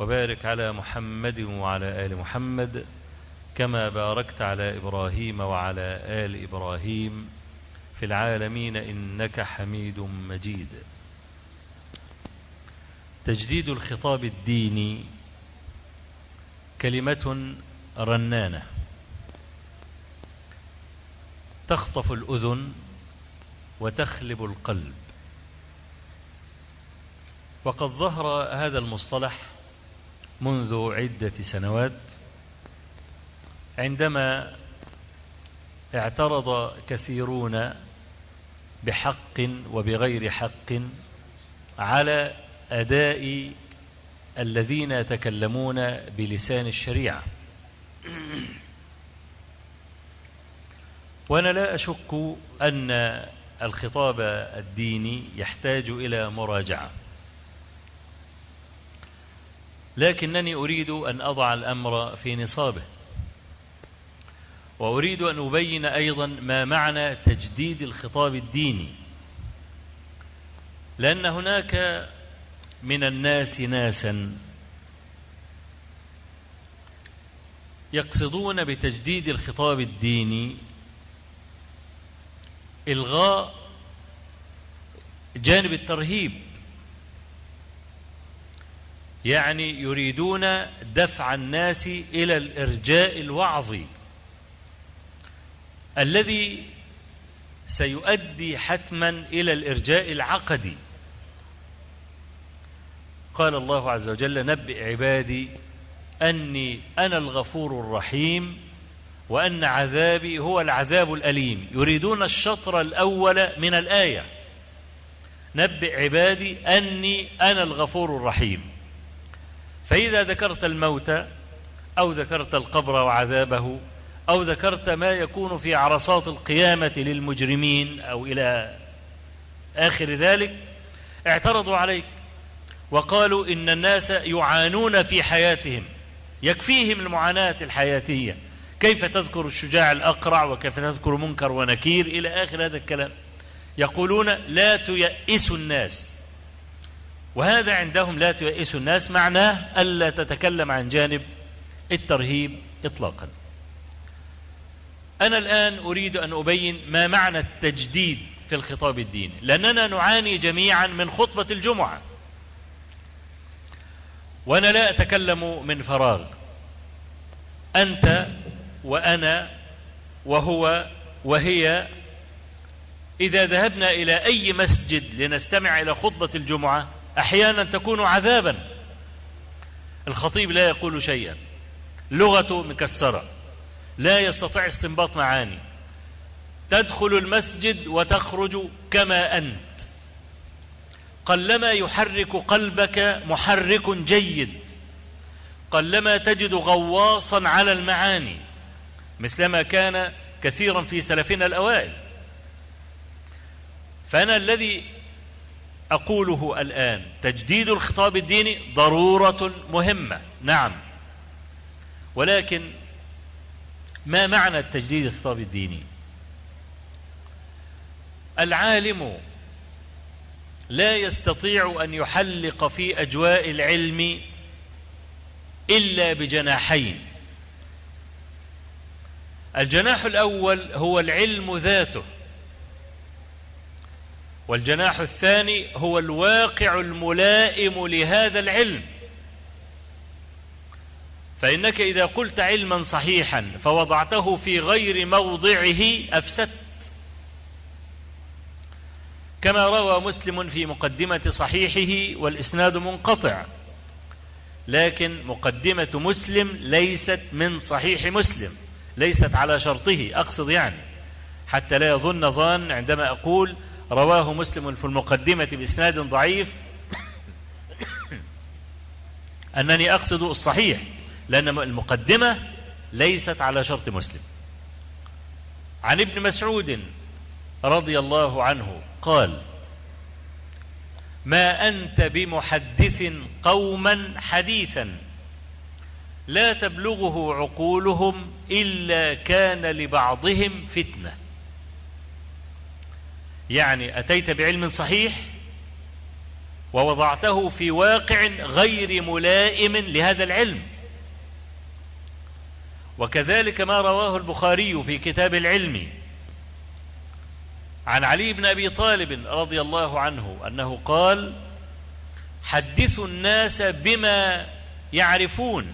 وبارك على محمد وعلى آل محمد كما باركت على إبراهيم وعلى آل إبراهيم في العالمين إنك حميد مجيد. تجديد الخطاب الديني كلمة رنانة. تخطف الأذن وتخلب القلب. وقد ظهر هذا المصطلح منذ عدة سنوات عندما اعترض كثيرون بحق وبغير حق على أداء الذين يتكلمون بلسان الشريعة. وأنا لا أشك أن الخطاب الديني يحتاج إلى مراجعة. لكنني أريد أن أضع الأمر في نصابه. وأريد أن أبين أيضا ما معنى تجديد الخطاب الديني. لأن هناك من الناس ناسا يقصدون بتجديد الخطاب الديني إلغاء جانب الترهيب. يعني يريدون دفع الناس إلى الإرجاء الوعظي. الذي سيؤدي حتما إلى الإرجاء العقدي. قال الله عز وجل نبئ عبادي أني أنا الغفور الرحيم وأن عذابي هو العذاب الأليم. يريدون الشطر الأول من الآية. نبئ عبادي أني أنا الغفور الرحيم. فإذا ذكرت الموت أو ذكرت القبر وعذابه أو ذكرت ما يكون في عرصات القيامة للمجرمين أو إلى آخر ذلك اعترضوا عليك وقالوا إن الناس يعانون في حياتهم يكفيهم المعاناة الحياتية. كيف تذكر الشجاع الأقرع وكيف تذكر منكر ونكير؟ إلى آخر هذا الكلام. يقولون لا تيئسوا الناس. وهذا عندهم لا تيئسوا الناس معناه ألا تتكلم عن جانب الترهيب إطلاقا. أنا الآن أريد أن أبين ما معنى التجديد في الخطاب الديني لأننا نعاني جميعا من خطبة الجمعة. وأنا لا أتكلم من فراغ. أنت وأنا وهو وهي إذا ذهبنا إلى أي مسجد لنستمع إلى خطبة الجمعة أحيانا تكون عذابا. الخطيب لا يقول شيئا. لغته مكسرة. لا يستطيع استنباط معاني. تدخل المسجد وتخرج كما أنت. قلما يحرك قلبك محرك جيد. قلما تجد غواصا على المعاني. مثلما كان كثيرا في سلفنا الأوائل. فأنا الذي أقوله الآن تجديد الخطاب الديني ضرورة مهمة نعم. ولكن ما معنى التجديد الخطاب الديني؟ العالم لا يستطيع أن يحلق في أجواء العلم إلا بجناحين. الجناح الأول هو العلم ذاته. والجناح الثاني هو الواقع الملائم لهذا العلم. فإنك إذا قلت علما صحيحا فوضعته في غير موضعه أفسدت. كما روى مسلم في مقدمة صحيحه والإسناد منقطع لكن مقدمة مسلم ليست من صحيح مسلم ليست على شرطه أقصد يعني حتى لا يظن ظان عندما أقول رواه مسلم في المقدمة بإسناد ضعيف. أنني أقصد الصحيح لأن المقدمة ليست على شرط مسلم. عن ابن مسعود رضي الله عنه قال ما أنت بمحدث قوما حديثا لا تبلغه عقولهم إلا كان لبعضهم فتنة. يعني أتيت بعلم صحيح ووضعته في واقع غير ملائم لهذا العلم. وكذلك ما رواه البخاري في كتاب العلم عن علي بن أبي طالب رضي الله عنه أنه قال حدثوا الناس بما يعرفون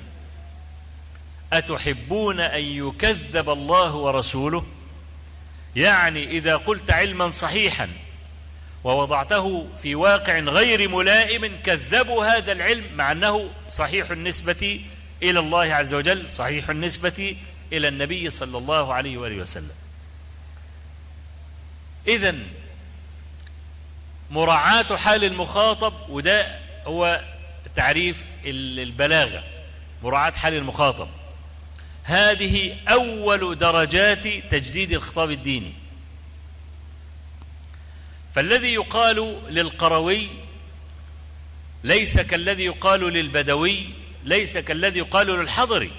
أتحبون أن يكذب الله ورسوله؟ يعني إذا قلت علما صحيحا ووضعته في واقع غير ملائم كذبوا هذا العلم مع أنه صحيح النسبة إلى الله عز وجل صحيح النسبة إلى النبي صلى الله عليه وآله وسلم. إذا مراعاة حال المخاطب وده هو تعريف البلاغة مراعاة حال المخاطب. هذه أول درجات تجديد الخطاب الديني. فالذي يقال للقروي ليس كالذي يقال للبدوي ليس كالذي يقال للحضري.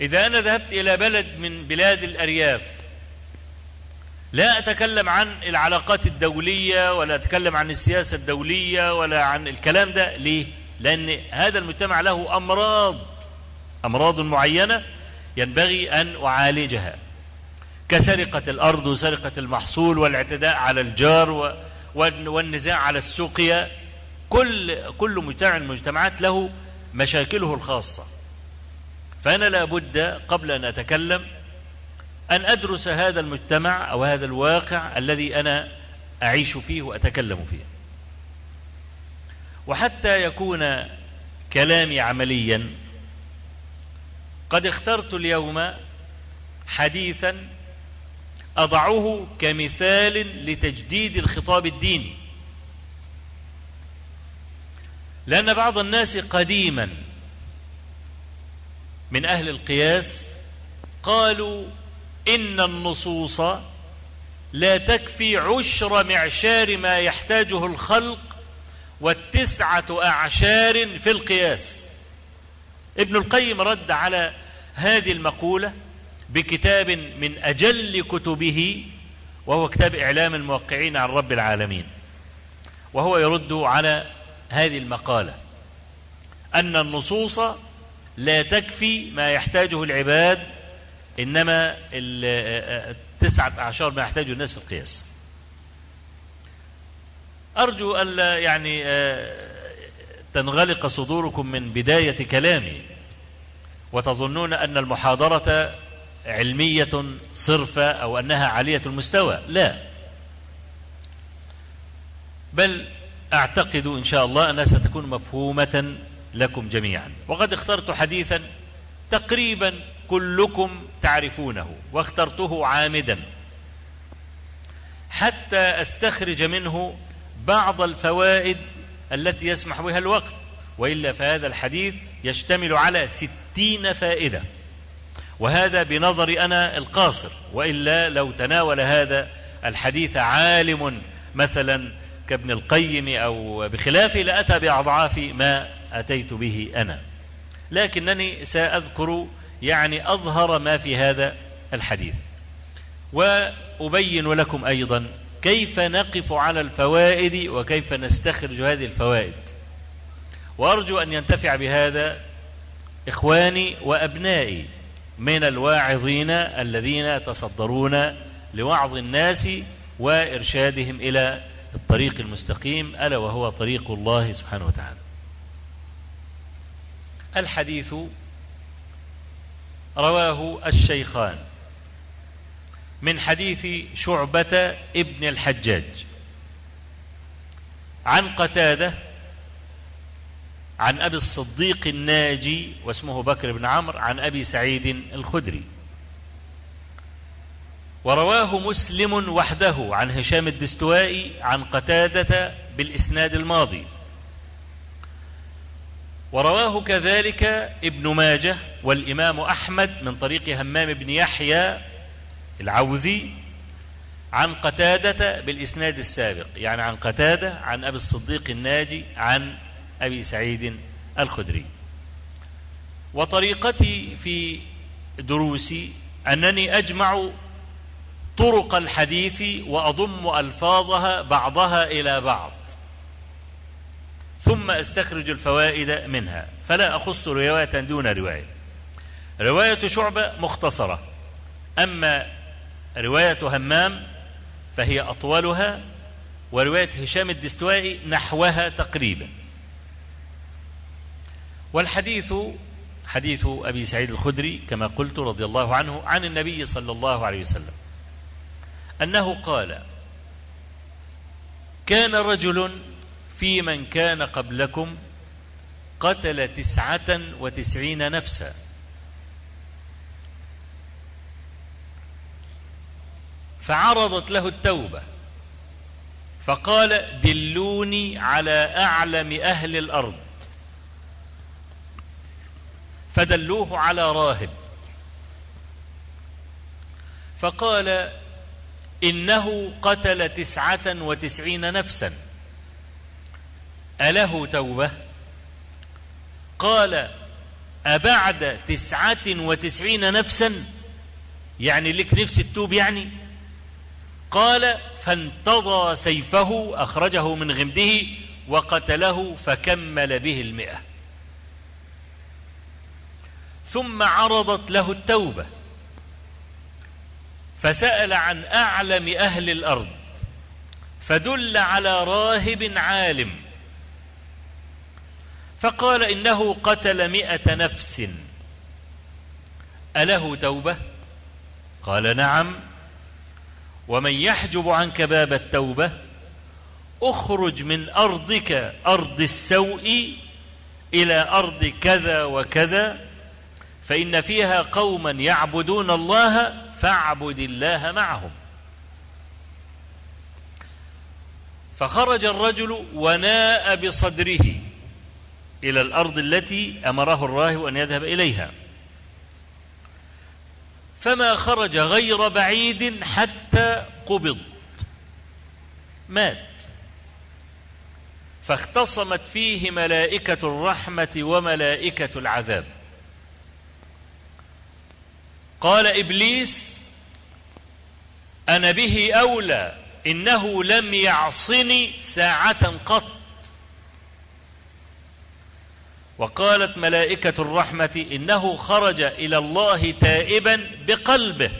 إذا أنا ذهبت إلى بلد من بلاد الأرياف لا أتكلم عن العلاقات الدولية ولا أتكلم عن السياسة الدولية ولا عن الكلام ده. ليه؟ لأن هذا المجتمع له أمراض. أمراض معينة ينبغي أن أعالجها. كسرقة الأرض وسرقة المحصول والاعتداء على الجار والنزاع على السقيا كل كل مجتمع من المجتمعات له مشاكله الخاصة. فأنا لابد قبل أن أتكلم أن أدرس هذا المجتمع أو هذا الواقع الذي أنا أعيش فيه وأتكلم فيه. وحتى يكون كلامي عمليا قد اخترت اليوم حديثا أضعه كمثال لتجديد الخطاب الديني. لأن بعض الناس قديما من أهل القياس قالوا إن النصوص لا تكفي عشر معشار ما يحتاجه الخلق والتسعة أعشار في القياس. ابن القيم رد على هذه المقولة بكتاب من أجل كتبه وهو كتاب إعلام الموقعين عن رب العالمين. وهو يرد على هذه المقالة أن النصوص لا تكفي ما يحتاجه العباد إنما التسعة أعشار ما يحتاجه الناس في القياس. أرجو ألا يعني تنغلق صدوركم من بداية كلامي. وتظنون أن المحاضرة علمية صرفة أو أنها عالية المستوى؟ لا. بل أعتقد إن شاء الله أنها ستكون مفهومة لكم جميعا. وقد اخترت حديثا تقريبا كلكم تعرفونه واخترته عامدا. حتى أستخرج منه بعض الفوائد التي يسمح بها الوقت. وإلا فهذا الحديث يشتمل على ستين فائدة. وهذا بنظري أنا القاصر وإلا لو تناول هذا الحديث عالم مثلا كابن القيم أو بخلافه لأتى بأضعاف ما أتيت به أنا. لكنني سأذكر يعني أظهر ما في هذا الحديث. وأبين لكم أيضا كيف نقف على الفوائد وكيف نستخرج هذه الفوائد. وأرجو أن ينتفع بهذا إخواني وأبنائي من الواعظين الذين يتصدرون لوعظ الناس وإرشادهم إلى الطريق المستقيم ألا وهو طريق الله سبحانه وتعالى. الحديث رواه الشيخان من حديث شعبة ابن الحجاج عن قتادة عن أبي الصديق الناجي واسمه بكر بن عمرو عن أبي سعيد الخدري. ورواه مسلم وحده عن هشام الدستوائي عن قتادة بالإسناد الماضي. ورواه كذلك ابن ماجه والإمام أحمد من طريق همام بن يحيى العوذي عن قتادة بالإسناد السابق يعني عن قتادة عن أبي الصديق الناجي عن أبي سعيد الخدري. وطريقتي في دروسي أنني أجمع طرق الحديث وأضم ألفاظها بعضها إلى بعض ثم أستخرج الفوائد منها. فلا أخص رواية دون رواية. رواية شعبة مختصرة أما رواية همام فهي أطولها ورواية هشام الدستوائي نحوها تقريبا. والحديث حديث أبي سعيد الخدري كما قلت رضي الله عنه عن النبي صلى الله عليه وسلم. أنه قال كان رجل في من كان قبلكم قتل تسعة وتسعين نفسا. فعرضت له التوبة فقال دلوني على أعلم أهل الأرض. فدلوه على راهب. فقال إنه قتل تسعة وتسعين نفسا. أله توبة؟ قال أبعد تسعة وتسعين نفسا؟ يعني لك نفس التوب يعني؟ قال فانتضى سيفه أخرجه من غمده وقتله فكمل به المئة. ثم عرضت له التوبة. فسأل عن أعلم أهل الأرض فدل على راهب عالم. فقال إنه قتل مئة نفس. أله توبة؟ قال نعم. ومن يحجب عنك باب التوبة؟ اخرج من أرضك أرض السوء إلى أرض كذا وكذا. فإن فيها قوما يعبدون الله فاعبد الله معهم. فخرج الرجل وناء بصدره إلى الأرض التي أمره الراهب أن يذهب إليها. فما خرج غير بعيد حتى قبض. مات. فاختصمت فيه ملائكة الرحمة وملائكة العذاب. قال إبليس أنا به أولى إنه لم يعصني ساعة قط. وقالت ملائكة الرحمة إنه خرج إلى الله تائبا بقلبه.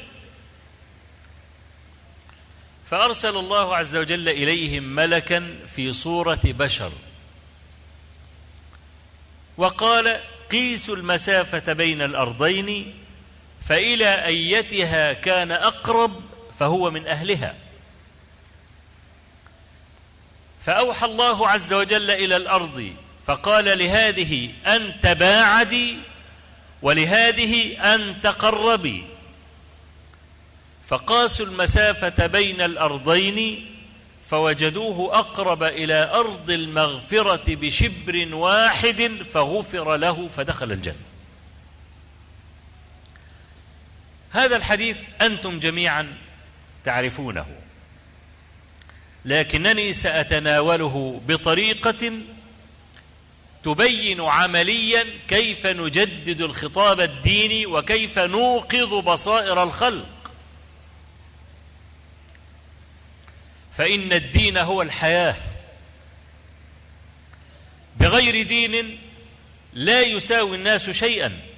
فأرسل الله عز وجل إليهم ملكا في صورة بشر. وقال قيسوا المسافة بين الأرضين فإلى أيتها كان أقرب فهو من أهلها. فأوحى الله عز وجل إلى الأرض فقال لهذه أن تباعدي ولهذه أن تقربي. فقاسوا المسافة بين الأرضين فوجدوه أقرب إلى أرض المغفرة بشبر واحد فغفر له فدخل الجنة. هذا الحديث أنتم جميعا تعرفونه. لكنني سأتناوله بطريقة تبين عمليا كيف نجدد الخطاب الديني وكيف نوقظ بصائر الخلق. فإن الدين هو الحياة. بغير دين لا يساوي الناس شيئا.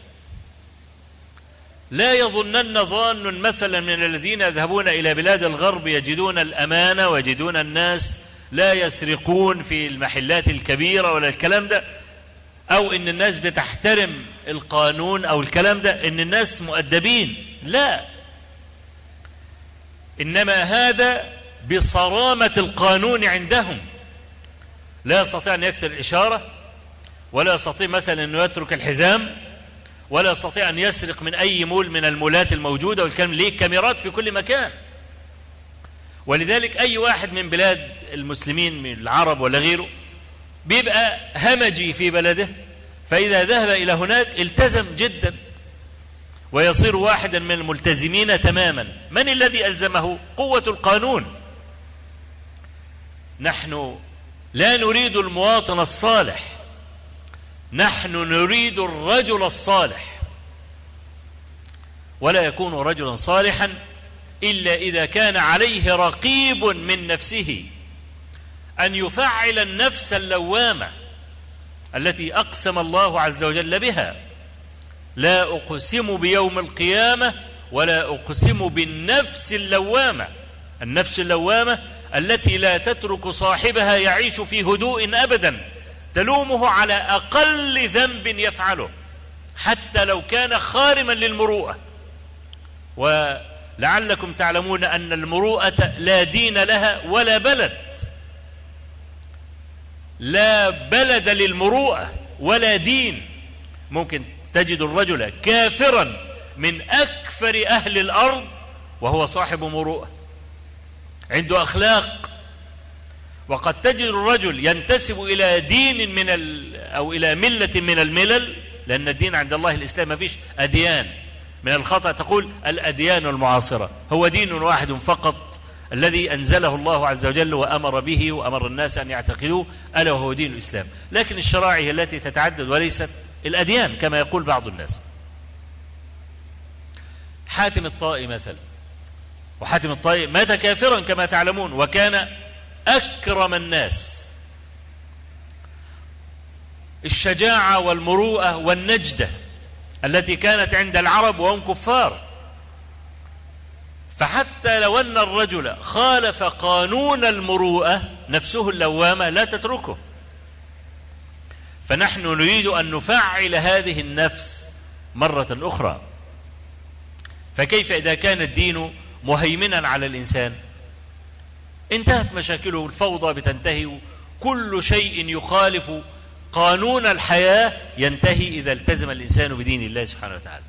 لا يظنن ظان مثلا من الذين يذهبون إلى بلاد الغرب يجدون الأمان ويجدون الناس لا يسرقون في المحلات الكبيرة ولا الكلام ده. أو إن الناس بتحترم القانون أو الكلام ده إن الناس مؤدبين. لا. إنما هذا بصرامة القانون عندهم. لا يستطيع أن يكسر الإشارة ولا يستطيع مثلا أنه يترك الحزام. ولا يستطيع أن يسرق من أي مول من المولات الموجودة والكلام ليه؟ كاميرات في كل مكان. ولذلك أي واحد من بلاد المسلمين من العرب ولا غيره بيبقى همجي في بلده فإذا ذهب إلى هناك التزم جدا ويصير واحدا من الملتزمين تماما. من الذي ألزمه؟ قوة القانون. نحن لا نريد المواطن الصالح. نحن نريد الرجل الصالح. ولا يكون رجلا صالحا إلا إذا كان عليه رقيب من نفسه. أن يفعل النفس اللوامة التي أقسم الله عز وجل بها. لا أقسم بيوم القيامة ولا أقسم بالنفس اللوامة. النفس اللوامة التي لا تترك صاحبها يعيش في هدوء أبدا. تلومه على أقل ذنب يفعله حتى لو كان خارما للمروءة. ولعلكم تعلمون أن المروءة لا دين لها ولا بلد. لا بلد للمروءة ولا دين. ممكن تجد الرجل كافرا من أكفر أهل الأرض وهو صاحب مروءة. عنده أخلاق وقد تجد الرجل ينتسب إلى دين من ال أو إلى ملة من الملل لأن الدين عند الله الإسلام ما فيش أديان. من الخطأ تقول الأديان المعاصرة. هو دين واحد فقط الذي أنزله الله عز وجل وأمر به وأمر الناس أن يعتقدوه ألا وهو دين الإسلام. لكن الشرائع هي التي تتعدد وليست الأديان كما يقول بعض الناس. حاتم الطائي مثلا. وحاتم الطائي مات كافرا كما تعلمون وكان أكرم الناس. الشجاعة والمروءة والنجدة التي كانت عند العرب وهم كفار. فحتى لو أن الرجل خالف قانون المروءة نفسه اللوامة لا تتركه. فنحن نريد أن نفعل هذه النفس مرة أخرى. فكيف إذا كان الدين مهيمنا على الإنسان؟ انتهت مشاكله الفوضى بتنتهي كل شيء يخالف قانون الحياة ينتهي إذا التزم الإنسان بدين الله سبحانه وتعالى.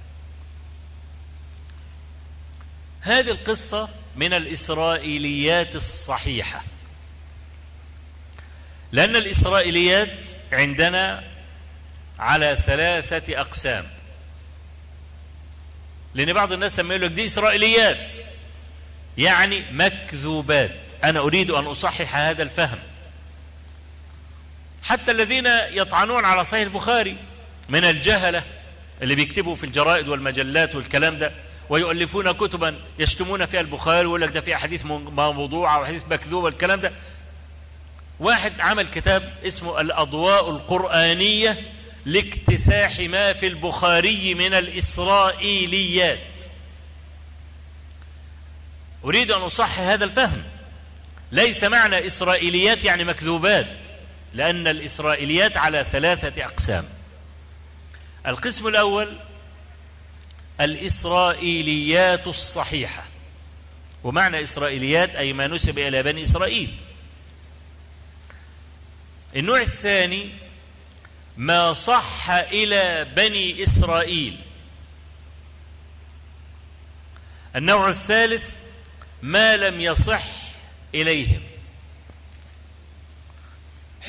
هذه القصة من الإسرائيليات الصحيحة. لأن الإسرائيليات عندنا على ثلاثة أقسام. لأن بعض الناس لما يقول لك دي إسرائيليات يعني مكذوبات. أنا أريد أن أصحح هذا الفهم. حتى الذين يطعنون على صحيح البخاري من الجهلة اللي بيكتبوا في الجرائد والمجلات والكلام ده ويؤلفون كتبا يشتمون فيها البخاري ويقول لك ده في أحاديث موضوعة وحديث مكذوبة الكلام ده. واحد عمل كتاب اسمه الأضواء القرآنية لاكتساح ما في البخاري من الإسرائيليات. أريد أن أصحح هذا الفهم. ليس معنى إسرائيليات يعني مكذوبات لأن الإسرائيليات على ثلاثة أقسام. القسم الأول الإسرائيليات الصحيحة. ومعنى إسرائيليات أي ما نسب إلى بني إسرائيل. النوع الثاني ما صح إلى بني إسرائيل. النوع الثالث ما لم يصح إليهم.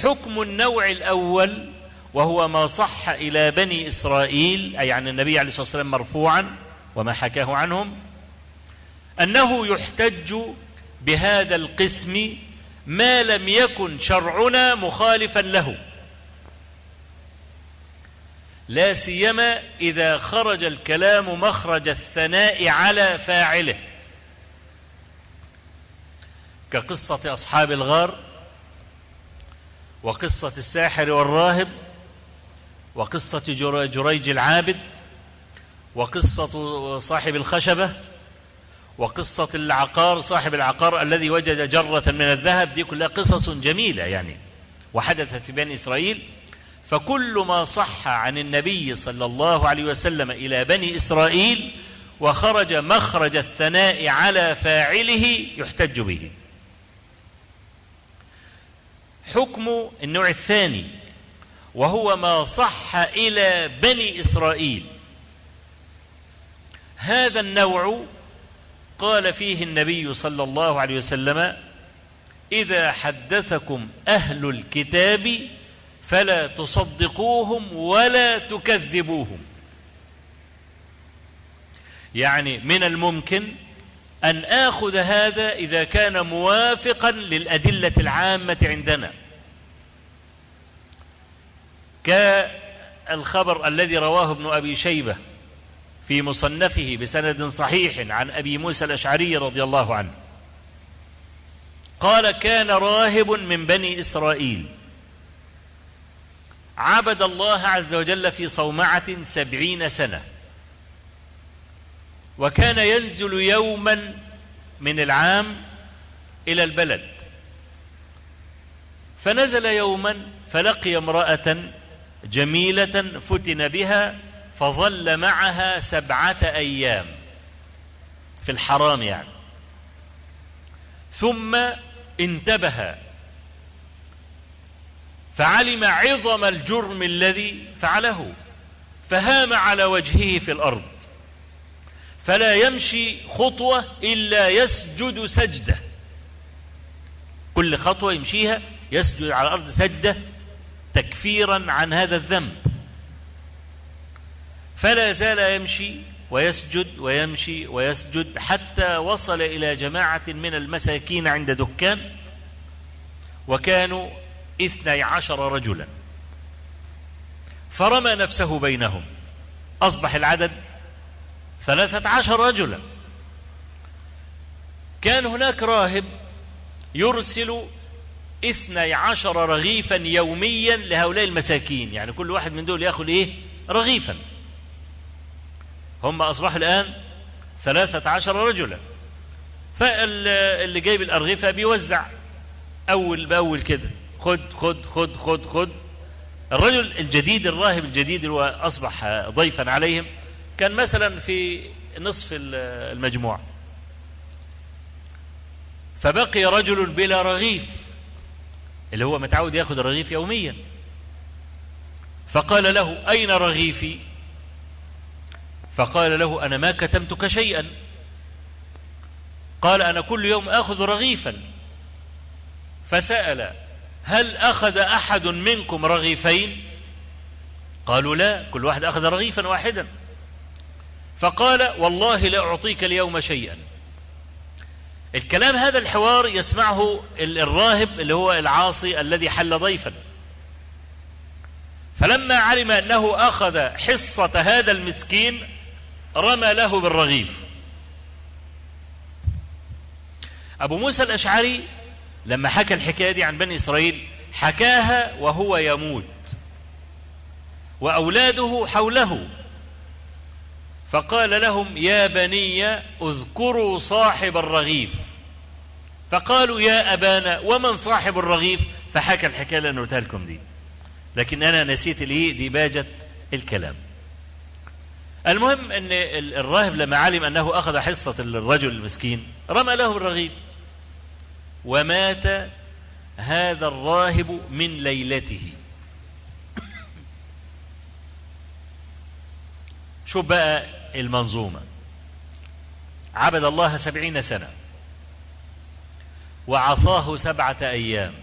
حكم النوع الأول وهو ما صح إلى بني إسرائيل أي عن النبي عليه الصلاة والسلام مرفوعا وما حكاه عنهم أنه يحتج بهذا القسم ما لم يكن شرعنا مخالفا له. لا سيما إذا خرج الكلام مخرج الثناء على فاعله. كقصة أصحاب الغار وقصة الساحر والراهب وقصة جريج العابد وقصة صاحب الخشبة وقصة العقار صاحب العقار الذي وجد جرة من الذهب. دي كلها قصص جميلة يعني وحدثت في بني إسرائيل. فكل ما صح عن النبي صلى الله عليه وسلم إلى بني إسرائيل وخرج مخرج الثناء على فاعله يحتج به. حكم النوع الثاني وهو ما صح إلى بني إسرائيل. هذا النوع قال فيه النبي صلى الله عليه وسلم إذا حدثكم أهل الكتاب فلا تصدقوهم ولا تكذبوهم. يعني من الممكن أن آخذ هذا إذا كان موافقا للأدلة العامة عندنا. كالخبر الذي رواه ابن أبي شيبة في مصنفه بسند صحيح عن أبي موسى الأشعري رضي الله عنه. قال كان راهب من بني إسرائيل. عبد الله عز وجل في صومعة سبعين سنة. وكان ينزل يوما من العام إلى البلد. فنزل يوما فلقي امرأة جميلة فتن بها فظل معها سبعة أيام في الحرام يعني. ثم انتبه فعلم عظم الجرم الذي فعله فهام على وجهه في الأرض. فلا يمشي خطوة إلا يسجد سجدة. كل خطوة يمشيها يسجد على الأرض سجدة تكفيرا عن هذا الذنب. فلا زال يمشي ويسجد ويمشي ويسجد حتى وصل إلى جماعة من المساكين عند دكان وكانوا اثني عشر رجلا. فرمى نفسه بينهم. أصبح العدد ثلاثة عشر رجلا. كان هناك راهب يرسل اثني عشر رغيفا يوميا لهؤلاء المساكين. يعني كل واحد من دول يأخذ إيه؟ رغيفا. هم أصبحوا الآن ثلاثة عشر رجلا. فاللي جايب الأرغفة بيوزع. أول بأول كده خد خد خد خد خد. الرجل الجديد الراهب الجديد اللي هو أصبح ضيفا عليهم كان مثلا في نصف المجموعة فبقي رجل بلا رغيف اللي هو متعود ياخذ رغيف يوميا. فقال له أين رغيفي؟ فقال له أنا ما كتمتك شيئا. قال أنا كل يوم أخذ رغيفا. فسأل هل أخذ أحد منكم رغيفين؟ قالوا لا كل واحد أخذ رغيفا واحدا. فقال والله لا أعطيك اليوم شيئا. الكلام هذا الحوار يسمعه الراهب اللي هو العاصي الذي حل ضيفا. فلما علم أنه أخذ حصة هذا المسكين رمى له بالرغيف. أبو موسى الأشعري لما حكى الحكاية دي عن بني إسرائيل حكاها وهو يموت. وأولاده حوله. فقال لهم يا بني اذكروا صاحب الرغيف. فقالوا يا أبانا ومن صاحب الرغيف؟ فحكى الحكاية اللي أنا قلتها لكم دي. لكن أنا نسيت دي باجة الكلام. المهم أن الراهب لما علم أنه أخذ حصة الرجل المسكين رمى له الرغيف. ومات هذا الراهب من ليلته. شوف بقى المنظومة؟ عبد الله سبعين سنة. وعصاه سبعة أيام.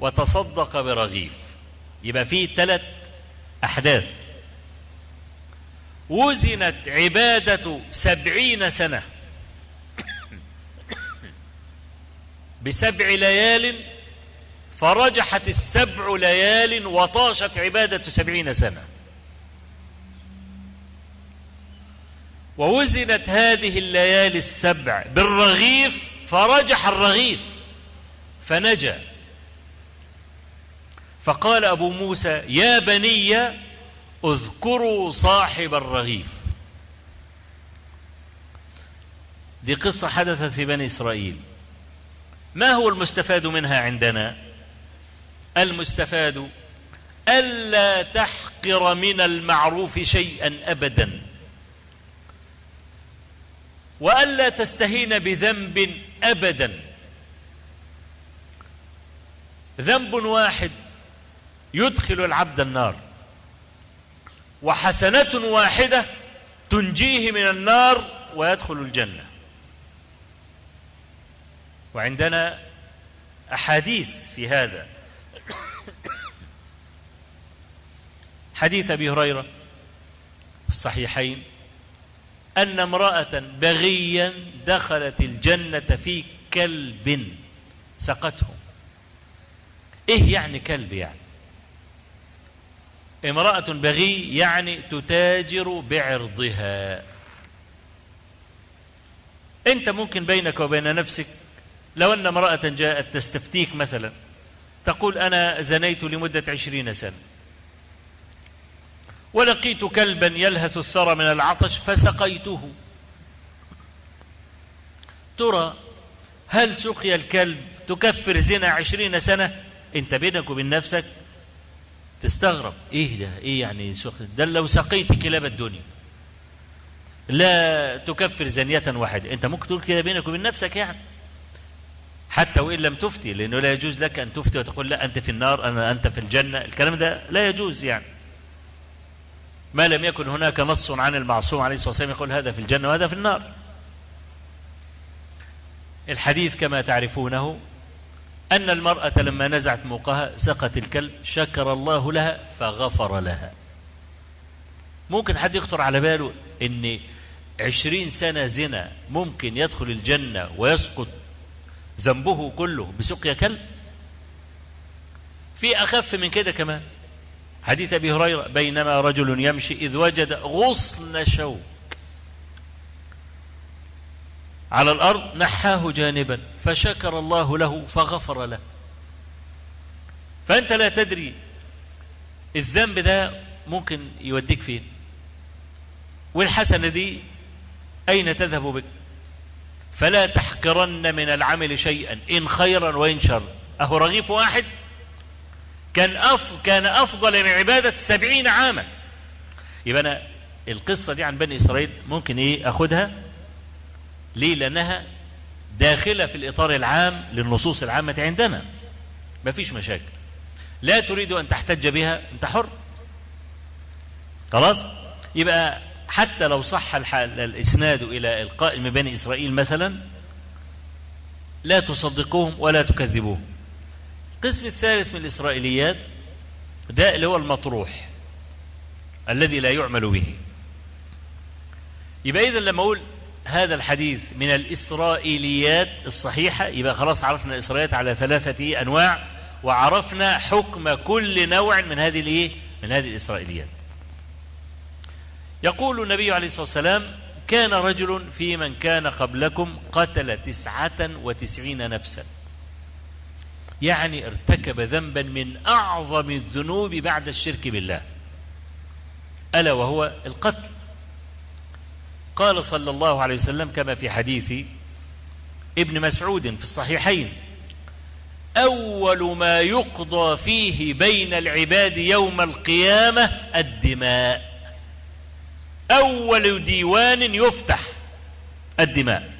وتصدق برغيف. يبقى فيه ثلاث أحداث. وزنت عبادة سبعين سنة. بسبع ليال فرجحت السبع ليال وطاشت عبادة سبعين سنة. ووزنت هذه الليالي السبع بالرغيف فرجح الرغيف فنجا. فقال أبو موسى يا بني اذكروا صاحب الرغيف. دي قصة حدثت في بني إسرائيل. ما هو المستفاد منها عندنا؟ المستفاد ألا تحقر من المعروف شيئا أبدا. وألا تستهين بذنب أبدا. ذنب واحد يدخل العبد النار. وحسنة واحدة تنجيه من النار ويدخل الجنة. وعندنا أحاديث في هذا. حديث أبي هريرة في الصحيحين. أن امرأة بغيا دخلت الجنة في كلب سقته إيه يعني كلب يعني؟ امرأة بغي يعني تتاجر بعرضها. أنت ممكن بينك وبين نفسك لو أن امرأة جاءت تستفتيك مثلا تقول أنا زنيت لمدة عشرين سنة. ولقيت كلبا يلهث الثرى من العطش فسقيته. ترى هل سقي الكلب تكفر زنا عشرين سنة؟ انت بينك وبين نفسك تستغرب. إيه ده؟ إيه يعني سقي؟ ده لو سقيت كلاب الدنيا. لا تكفر زنية واحدة. انت ممكن تقول كده بينك وبين نفسك يعني. حتى وإن لم تفتي لأنه لا يجوز لك أن تفتي وتقول لا أنت في النار أنا أنت في الجنة. الكلام ده لا يجوز يعني. ما لم يكن هناك نص عن المعصوم عليه الصلاة والسلام يقول هذا في الجنة وهذا في النار. الحديث كما تعرفونه أن المرأة لما نزعت موقها سقت الكلب شكر الله لها فغفر لها. ممكن حد يخطر على باله أن عشرين سنة زنا ممكن يدخل الجنة ويسقط ذنبه كله بسقيا كلب؟ في أخف من كده كمان. حديث أبي هريرة بينما رجل يمشي إذ وجد غصن شوك. على الأرض نحاه جانبا فشكر الله له فغفر له. فأنت لا تدري الذنب ده ممكن يوديك فين. والحسنة دي أين تذهب بك؟ فلا تحقرن من العمل شيئا إن خيرا وإن شرا. أهو رغيف واحد؟ كان أف كان أفضل من عبادة سبعين عاما. يبقى أنا القصة دي عن بني إسرائيل ممكن إيه أخدها؟ ليه؟ لأنها داخلة في الإطار العام للنصوص العامة عندنا. ما فيش مشاكل. لا تريد أن تحتج بها أنت حر. خلاص؟ يبقى حتى لو صح الإسناد إلى القائل من بني إسرائيل مثلا لا تصدقوهم ولا تكذبوهم. القسم الثالث من الإسرائيليات ده اللي هو المطروح الذي لا يعمل به. يبقى إذا لما أقول هذا الحديث من الإسرائيليات الصحيحة يبقى خلاص عرفنا الإسرائيليات على ثلاثة أنواع وعرفنا حكم كل نوع من هذه الإيه؟ من هذه الإسرائيليات. يقول النبي عليه الصلاة والسلام كان رجل في من كان قبلكم قتل تسعة وتسعين نفسا. يعني ارتكب ذنبا من أعظم الذنوب بعد الشرك بالله. ألا وهو القتل. قال صلى الله عليه وسلم كما في حديث ابن مسعود في الصحيحين أول ما يقضى فيه بين العباد يوم القيامة الدماء. أول ديوان يفتح الدماء.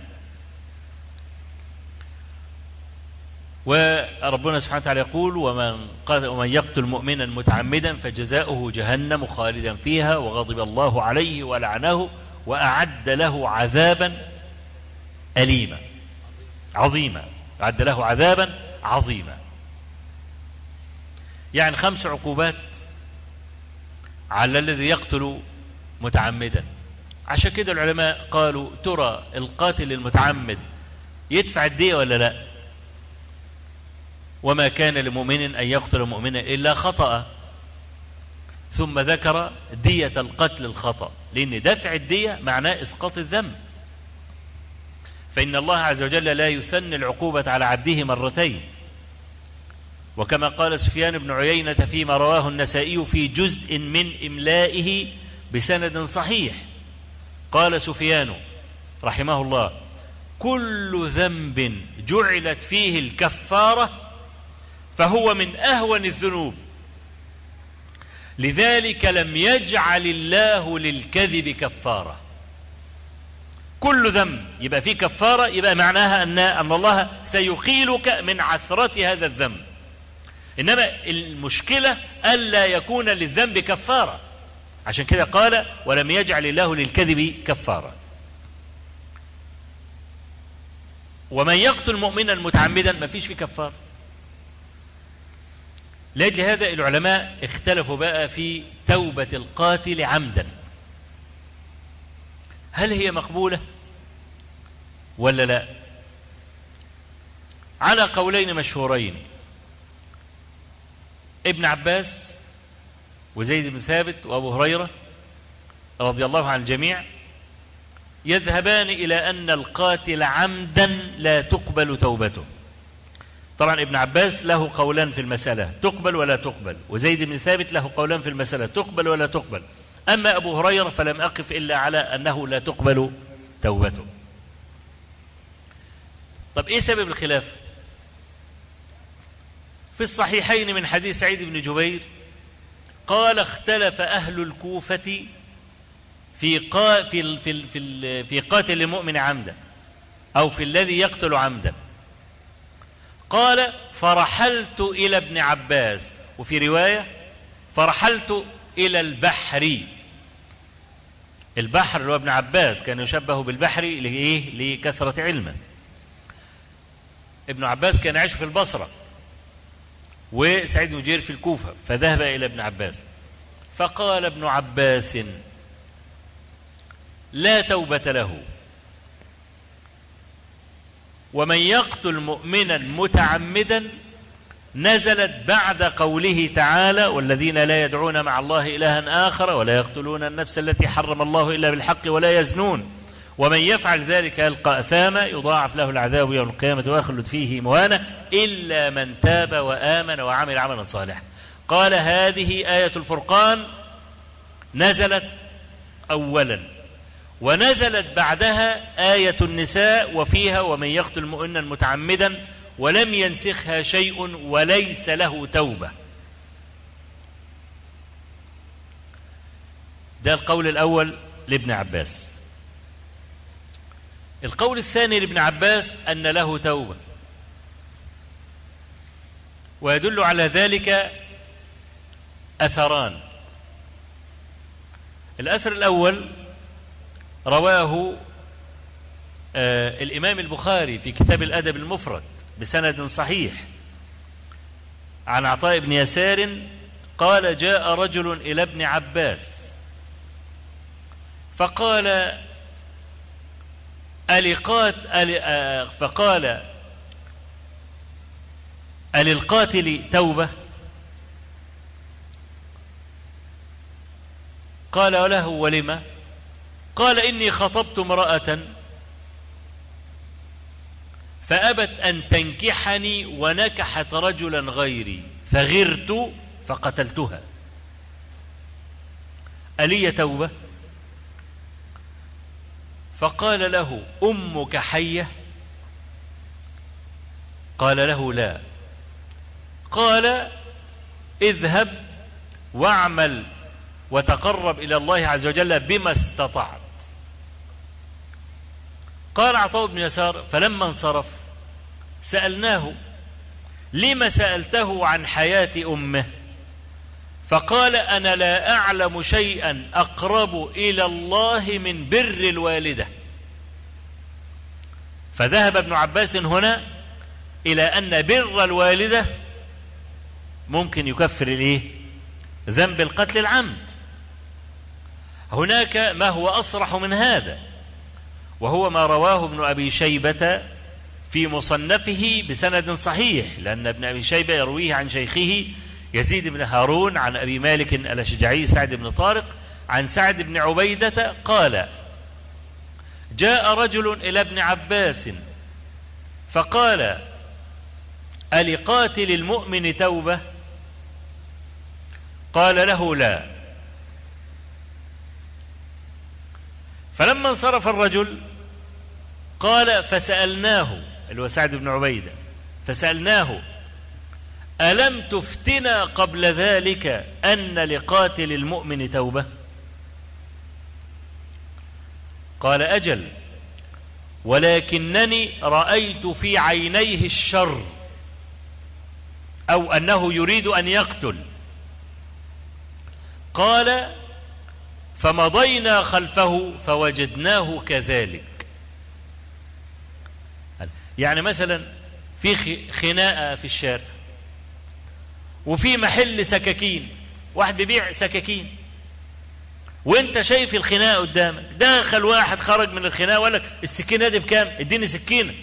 وربنا سبحانه وتعالى يقول ومن, ومن يقتل مؤمنا متعمدا فجزاؤه جهنم خالدا فيها وغضب الله عليه ولعنه وأعد له عذابا أليما عظيما أعد له عذابا عظيما. يعني خمس عقوبات على الذي يقتل متعمدا. عشان كده العلماء قالوا ترى القاتل المتعمد يدفع الدية ولا لا؟ وما كان لمؤمن أن يقتل مؤمنا إلا خطأ. ثم ذكر دية القتل الخطأ لأن دفع الدية معناه إسقاط الذنب. فإن الله عز وجل لا يثني العقوبة على عبده مرتين. وكما قال سفيان بن عيينة فيما رواه النسائي في جزء من إملائه بسند صحيح. قال سفيان رحمه الله كل ذنب جعلت فيه الكفارة فهو من أهون الذنوب. لذلك لم يجعل الله للكذب كفارة. كل ذنب يبقى فيه كفارة يبقى معناها أن, أن الله سيقيلك من عثرة هذا الذنب. إنما المشكلة ألا يكون للذنب كفارة. عشان كده قال ولم يجعل الله للكذب كفارة. ومن يقتل مؤمنا متعمدا ما فيش فيه كفارة. لأجل هذا العلماء اختلفوا بقى في توبة القاتل عمدا. هل هي مقبولة ولا لا؟ على قولين مشهورين ابن عباس وزيد بن ثابت وأبو هريرة رضي الله عن الجميع يذهبان إلى أن القاتل عمدا لا تقبل توبته. طبعا ابن عباس له قولان في المسألة تقبل ولا تقبل؟ وزيد بن ثابت له قولان في المسألة تقبل ولا تقبل؟ أما أبو هريرة فلم أقف إلا على أنه لا تقبل توبته. طب إيه سبب الخلاف؟ في الصحيحين من حديث سعيد بن جبير قال اختلف أهل الكوفة في قا في في في, قاتل المؤمن عمدا أو في الذي يقتل عمدا. قال فرحلت إلى ابن عباس. وفي رواية فرحلت إلى البحر. البحر اللي هو ابن عباس كان يشبه بالبحر لإيه؟ لكثرة علمه. ابن عباس كان يعيش في البصرة وسعيد بن جير في الكوفة فذهب إلى ابن عباس. فقال ابن عباس لا توبة له. ومن يقتل مؤمنا متعمدا نزلت بعد قوله تعالى والذين لا يدعون مع الله إلها آخر ولا يقتلون النفس التي حرم الله إلا بالحق ولا يزنون. ومن يفعل ذلك يلقى أثاما يضاعف له العذاب يوم القيامة ويخلد فيه مهانا إلا من تاب وآمن وعمل عملا صالحا. قال هذه آية الفرقان نزلت أولا. ونزلت بعدها آية النساء وفيها ومن يقتل مؤمنا متعمدا ولم ينسخها شيء وليس له توبة. ده القول الأول لابن عباس. القول الثاني لابن عباس أن له توبة. ويدل على ذلك أثران. الأثر الأول رواه آه الإمام البخاري في كتاب الأدب المفرد بسند صحيح. عن عطاء بن يسار قال جاء رجل إلى ابن عباس فقال ألقات أل آه فقال أللقاتل توبة؟ قال له ولم قال إني خطبت امرأة فأبت أن تنكحني ونكحت رجلا غيري فغرت فقتلتها. ألي توبة؟ فقال له أمك حية؟ قال له لا. قال اذهب واعمل وتقرب إلى الله عز وجل بما استطعت. قال عطاء بن يسار فلما انصرف سألناه لما سألته عن حياة أمه؟ فقال أنا لا أعلم شيئا أقرب إلى الله من بر الوالدة. فذهب ابن عباس هنا إلى أن بر الوالدة ممكن يكفر الإيه؟ ذنب القتل العمد. هناك ما هو أصرح من هذا. وهو ما رواه ابن أبي شيبة في مصنفه بسند صحيح لأن ابن أبي شيبة يرويه عن شيخه يزيد بن هارون عن أبي مالك الأشجعي سعد بن طارق عن سعد بن عبيدة قال جاء رجل إلى ابن عباس فقال ألقاتل المؤمن توبة؟ قال له لا. فلما انصرف الرجل قال فسألناه اللي هو سعد بن عبيدة فسألناه ألم تفتنا قبل ذلك أن لقاتل المؤمن توبة؟ قال أجل ولكنني رأيت في عينيه الشر أو أنه يريد أن يقتل. قال فمضينا خلفه فوجدناه كذلك. يعني مثلا في خناقة في الشارع وفي محل سكاكين واحد بيبيع سكاكين وانت شايف الخناقة قدامك دخل واحد خرج من الخناقة وقال لك السكينة دي بكام؟ اديني سكينة.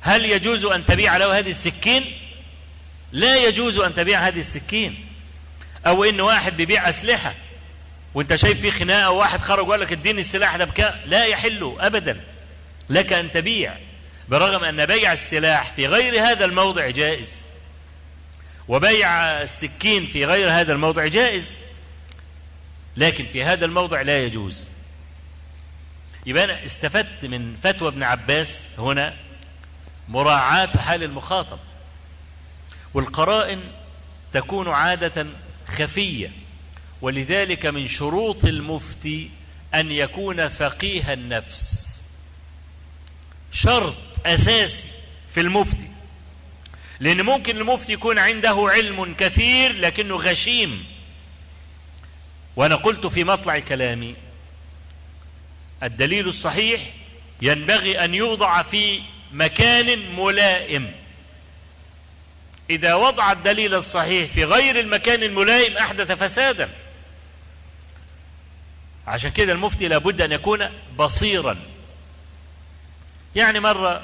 هل يجوز أن تبيع له هذه السكين؟ لا يجوز أن تبيع هذه السكين. أو إن واحد بيبيع أسلحة وانت شايف في خناقة وواحد خرج وقال لك اديني السلاح ده بكام؟ لا يحل ابدا. لك أن تبيع. برغم أن بيع السلاح في غير هذا الموضع جائز وبيع السكين في غير هذا الموضع جائز لكن في هذا الموضع لا يجوز. يبقى أنا استفدت من فتوى ابن عباس هنا مراعاة حال المخاطب والقرائن تكون عادة خفية ولذلك من شروط المفتي أن يكون فقيه النفس. شرط أساسي في المفتي. لأن ممكن المفتي يكون عنده علم كثير لكنه غشيم. وأنا قلت في مطلع كلامي الدليل الصحيح ينبغي أن يوضع في مكان ملائم. إذا وضع الدليل الصحيح في غير المكان الملائم أحدث فسادا. عشان كده المفتي لابد أن يكون بصيرا. يعني مرة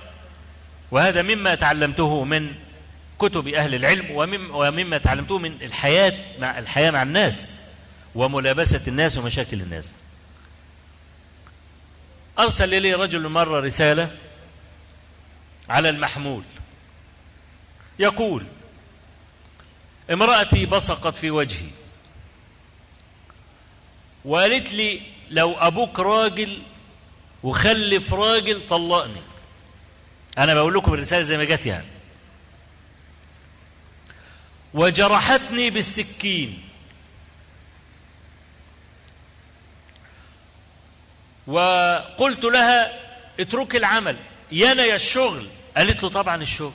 وهذا مما تعلمته من كتب أهل العلم ومما تعلمته من الحياة مع الحياة مع الناس وملابسة الناس ومشاكل الناس. أرسل إلي رجل مرة رسالة على المحمول. يقول امرأتي بصقت في وجهي. وقالت لي لو أبوك راجل وخلف راجل طلقني. أنا بقول لكم الرسالة زي ما جت يعني. وجرحتني بالسكين. وقلت لها اترك العمل. يا الشغل. قالت له طبعا الشغل.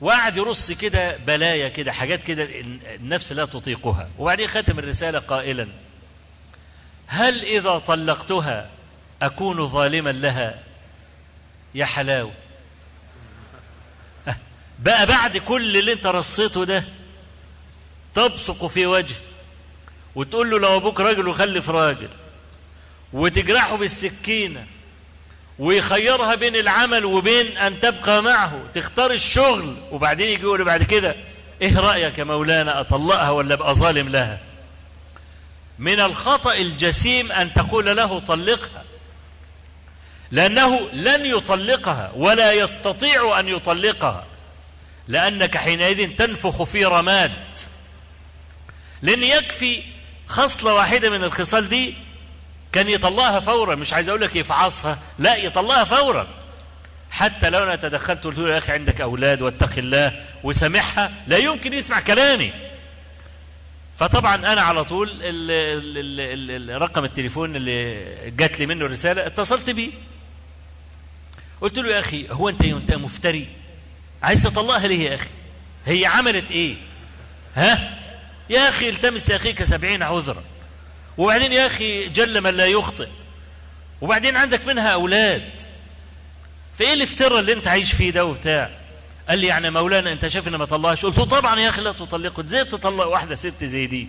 وقعد يرص كده بلايا كده حاجات كده النفس لا تطيقها. وبعدين ختم الرسالة قائلا. هل إذا طلقتها أكون ظالما لها؟ يا حلاوة. بقى بعد كل اللي انت رصيته ده تبصق في وجه وتقول له لو أبوك راجل وخلف راجل وتجرحه بالسكينة ويخيرها بين العمل وبين أن تبقى معه تختار الشغل وبعدين يجي يقول بعد كده إيه رأيك يا مولانا أطلقها ولا أبقى ظالم لها؟ من الخطأ الجسيم أن تقول له طلقها. لأنه لن يطلقها ولا يستطيع أن يطلقها. لأنك حينئذ تنفخ في رماد. لأن يكفي خصلة واحدة من الخصال دي كان يطلعها فورا. مش عايز أقول لك يفعصها لا يطلعها فورا. حتى لو أنا تدخلت قلت له يا أخي عندك أولاد واتق الله وسامحها لا يمكن يسمع كلامي. فطبعا أنا على طول ال ال ال رقم التليفون اللي جات لي منه الرسالة اتصلت بيه. قلت له يا أخي هو أنت انت مفتري؟ عايز تطلقها ليه يا أخي؟ هي عملت إيه؟ ها؟ يا أخي التمس لأخيك سبعين عذرا. وبعدين يا أخي جل من لا يخطئ. وبعدين عندك منها أولاد. فإيه الافتراء اللي أنت عايش فيه ده وبتاع؟ قال لي يعني مولانا أنت شايف إن ما طلقهاش قلت له طبعا يا أخي لا تطلقه. إزاي تطلق واحدة ست زي دي؟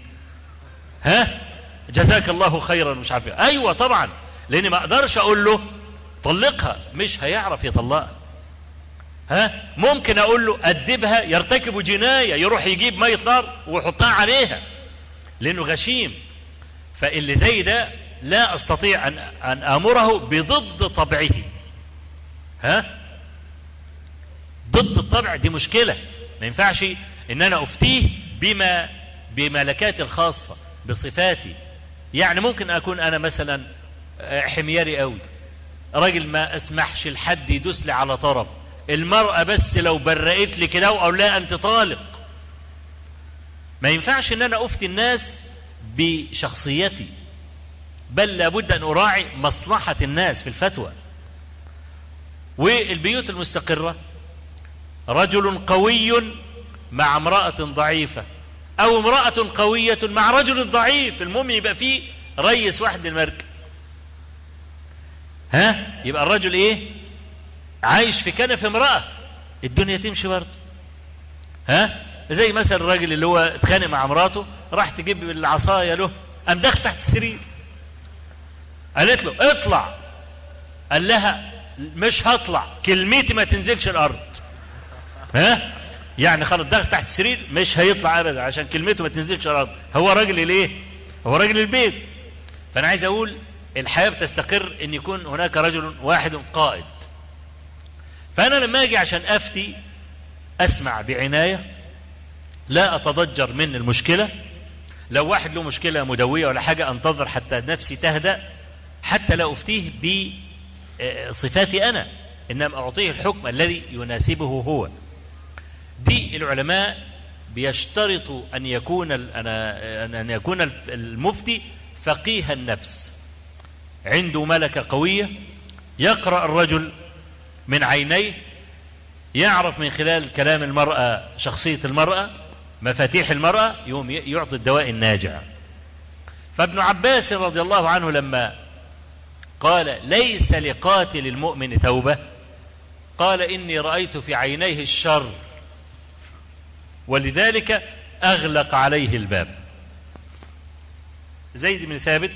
ها؟ جزاك الله خيرا مش عارف إيه. أيوة طبعا. لأني ما أقدرش أقول له طلقها مش هيعرف يطلقها. ها؟ ممكن أقول له أدبها يرتكب جناية يروح يجيب مية نار ويحطها عليها. لأنه غشيم. فاللي زي ده لا أستطيع ان أن آمره بضد طبعه. ها؟ ضد الطبع دي مشكلة. ما ينفعش إن أنا أفتيه بما بملكاتي الخاصة بصفاتي. يعني ممكن أكون أنا مثلا حمياري قوي. راجل ما اسمحش لحد يدوس لي على طرف. المرأة بس لو برقت لي كده أو لا أنت طالق. ما ينفعش أن أنا أفتي الناس بشخصيتي بل لابد أن أراعي مصلحة الناس في الفتوى. والبيوت المستقرة رجل قوي مع امرأة ضعيفة أو امرأة قوية مع رجل ضعيف المهم يبقى فيه ريس واحد للمركب. ها؟ يبقى الرجل إيه؟ عايش في كنف امرأة. الدنيا تمشي برضه. ها؟ زي مثلا الراجل اللي هو اتخانق مع مراته راح تجيب العصاية له قام داخل تحت السرير. قالت له اطلع. قال لها مش هطلع كلمتي ما تنزلش الأرض. ها؟ يعني خلاص داخل تحت السرير مش هيطلع ابدا عشان كلمته ما تنزلش الأرض. هو راجل الإيه؟ هو راجل البيت. فأنا عايز أقول الحياة بتستقر إن يكون هناك رجل واحد قائد. فأنا لما أجي عشان أفتي أسمع بعناية لا أتضجر من المشكلة. لو واحد له مشكلة مدوية ولا حاجة أنتظر حتى نفسي تهدأ حتى لا أفتيه بصفاتي أنا إنما أعطيه الحكم الذي يناسبه هو. دي العلماء بيشترطوا أن يكون أن يكون المفتي فقيه النفس. عنده ملكة قوية يقرأ الرجل من عينيه يعرف من خلال كلام المرأة شخصية المرأة مفاتيح المرأة يوم يعطي الدواء الناجع. فابن عباس رضي الله عنه لما قال ليس لقاتل المؤمن توبة قال إني رأيت في عينيه الشر ولذلك أغلق عليه الباب. زيد بن ثابت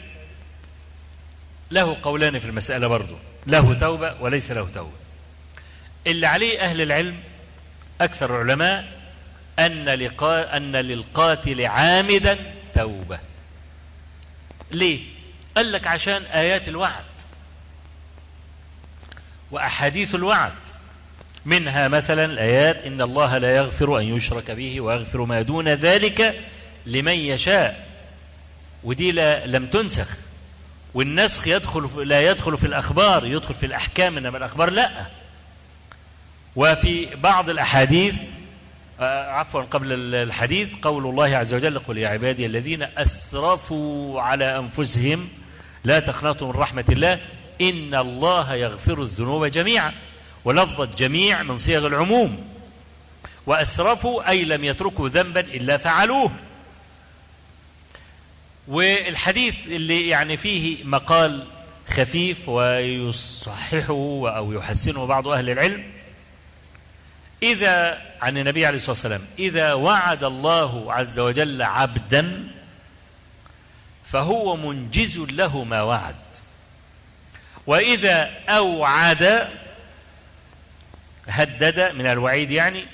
له قولان في المسألة برضه له توبة وليس له توبة. اللي عليه أهل العلم أكثر العلماء أن لقا أن للقاتل عامدا توبة. ليه؟ قال لك عشان آيات الوعد. وأحاديث الوعد. منها مثلا الآيات إن الله لا يغفر أن يشرك به ويغفر ما دون ذلك لمن يشاء. ودي لم تنسخ. والنسخ يدخل لا يدخل في الأخبار يدخل في الأحكام إنما الأخبار لا. وفي بعض الأحاديث عفوا قبل الحديث قول الله عز وجل قل يا عبادي الذين أسرفوا على أنفسهم لا تقنطوا من رحمة الله إن الله يغفر الذنوب جميعا. ولفظة جميع من صيغ العموم. وأسرفوا أي لم يتركوا ذنبا إلا فعلوه. والحديث اللي يعني فيه مقال خفيف ويصححه أو يحسنه بعض أهل العلم إذا عن النبي عليه الصلاة والسلام إذا وعد الله عز وجل عبدا فهو منجز له ما وعد. وإذا أوعد هدد من الوعيد يعني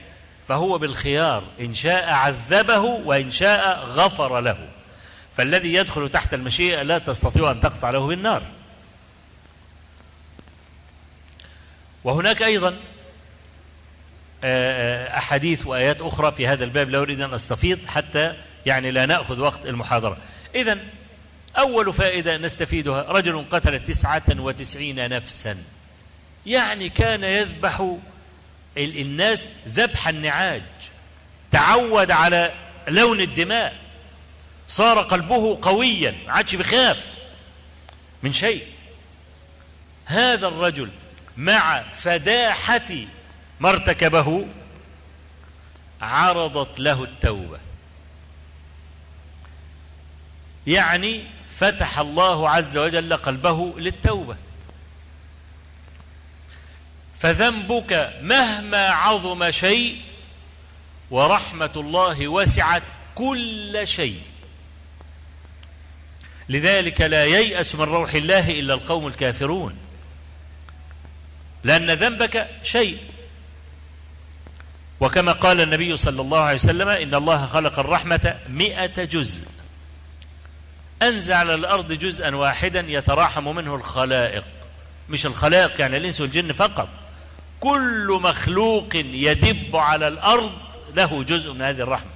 فهو بالخيار إن شاء عذبه وإن شاء غفر له. فالذي يدخل تحت المشيئة لا تستطيع أن تقطع له بالنار. وهناك أيضا أحاديث وآيات أخرى في هذا الباب لا أريد أن أستفيض حتى يعني لا نأخذ وقت المحاضرة. إذا أول فائدة نستفيدها رجل قتل تسعة وتسعين نفسا. يعني كان يذبح الناس ذبح النعاج. تعود على لون الدماء. صار قلبه قويا عادش بخاف. من شيء. هذا الرجل مع فداحة ما ارتكبه عرضت له التوبة. يعني فتح الله عز وجل قلبه للتوبة. فذنبك مهما عظم شيء ورحمة الله وسعت كل شيء. لذلك لا ييأس من روح الله إلا القوم الكافرون. لأن ذنبك شيء. وكما قال النبي صلى الله عليه وسلم إن الله خلق الرحمة مئة جزء. أنزل على الأرض جزءا واحدا يتراحم منه الخلائق. مش الخلائق يعني الإنس والجن فقط. كل مخلوق يدب على الأرض له جزء من هذه الرحمة.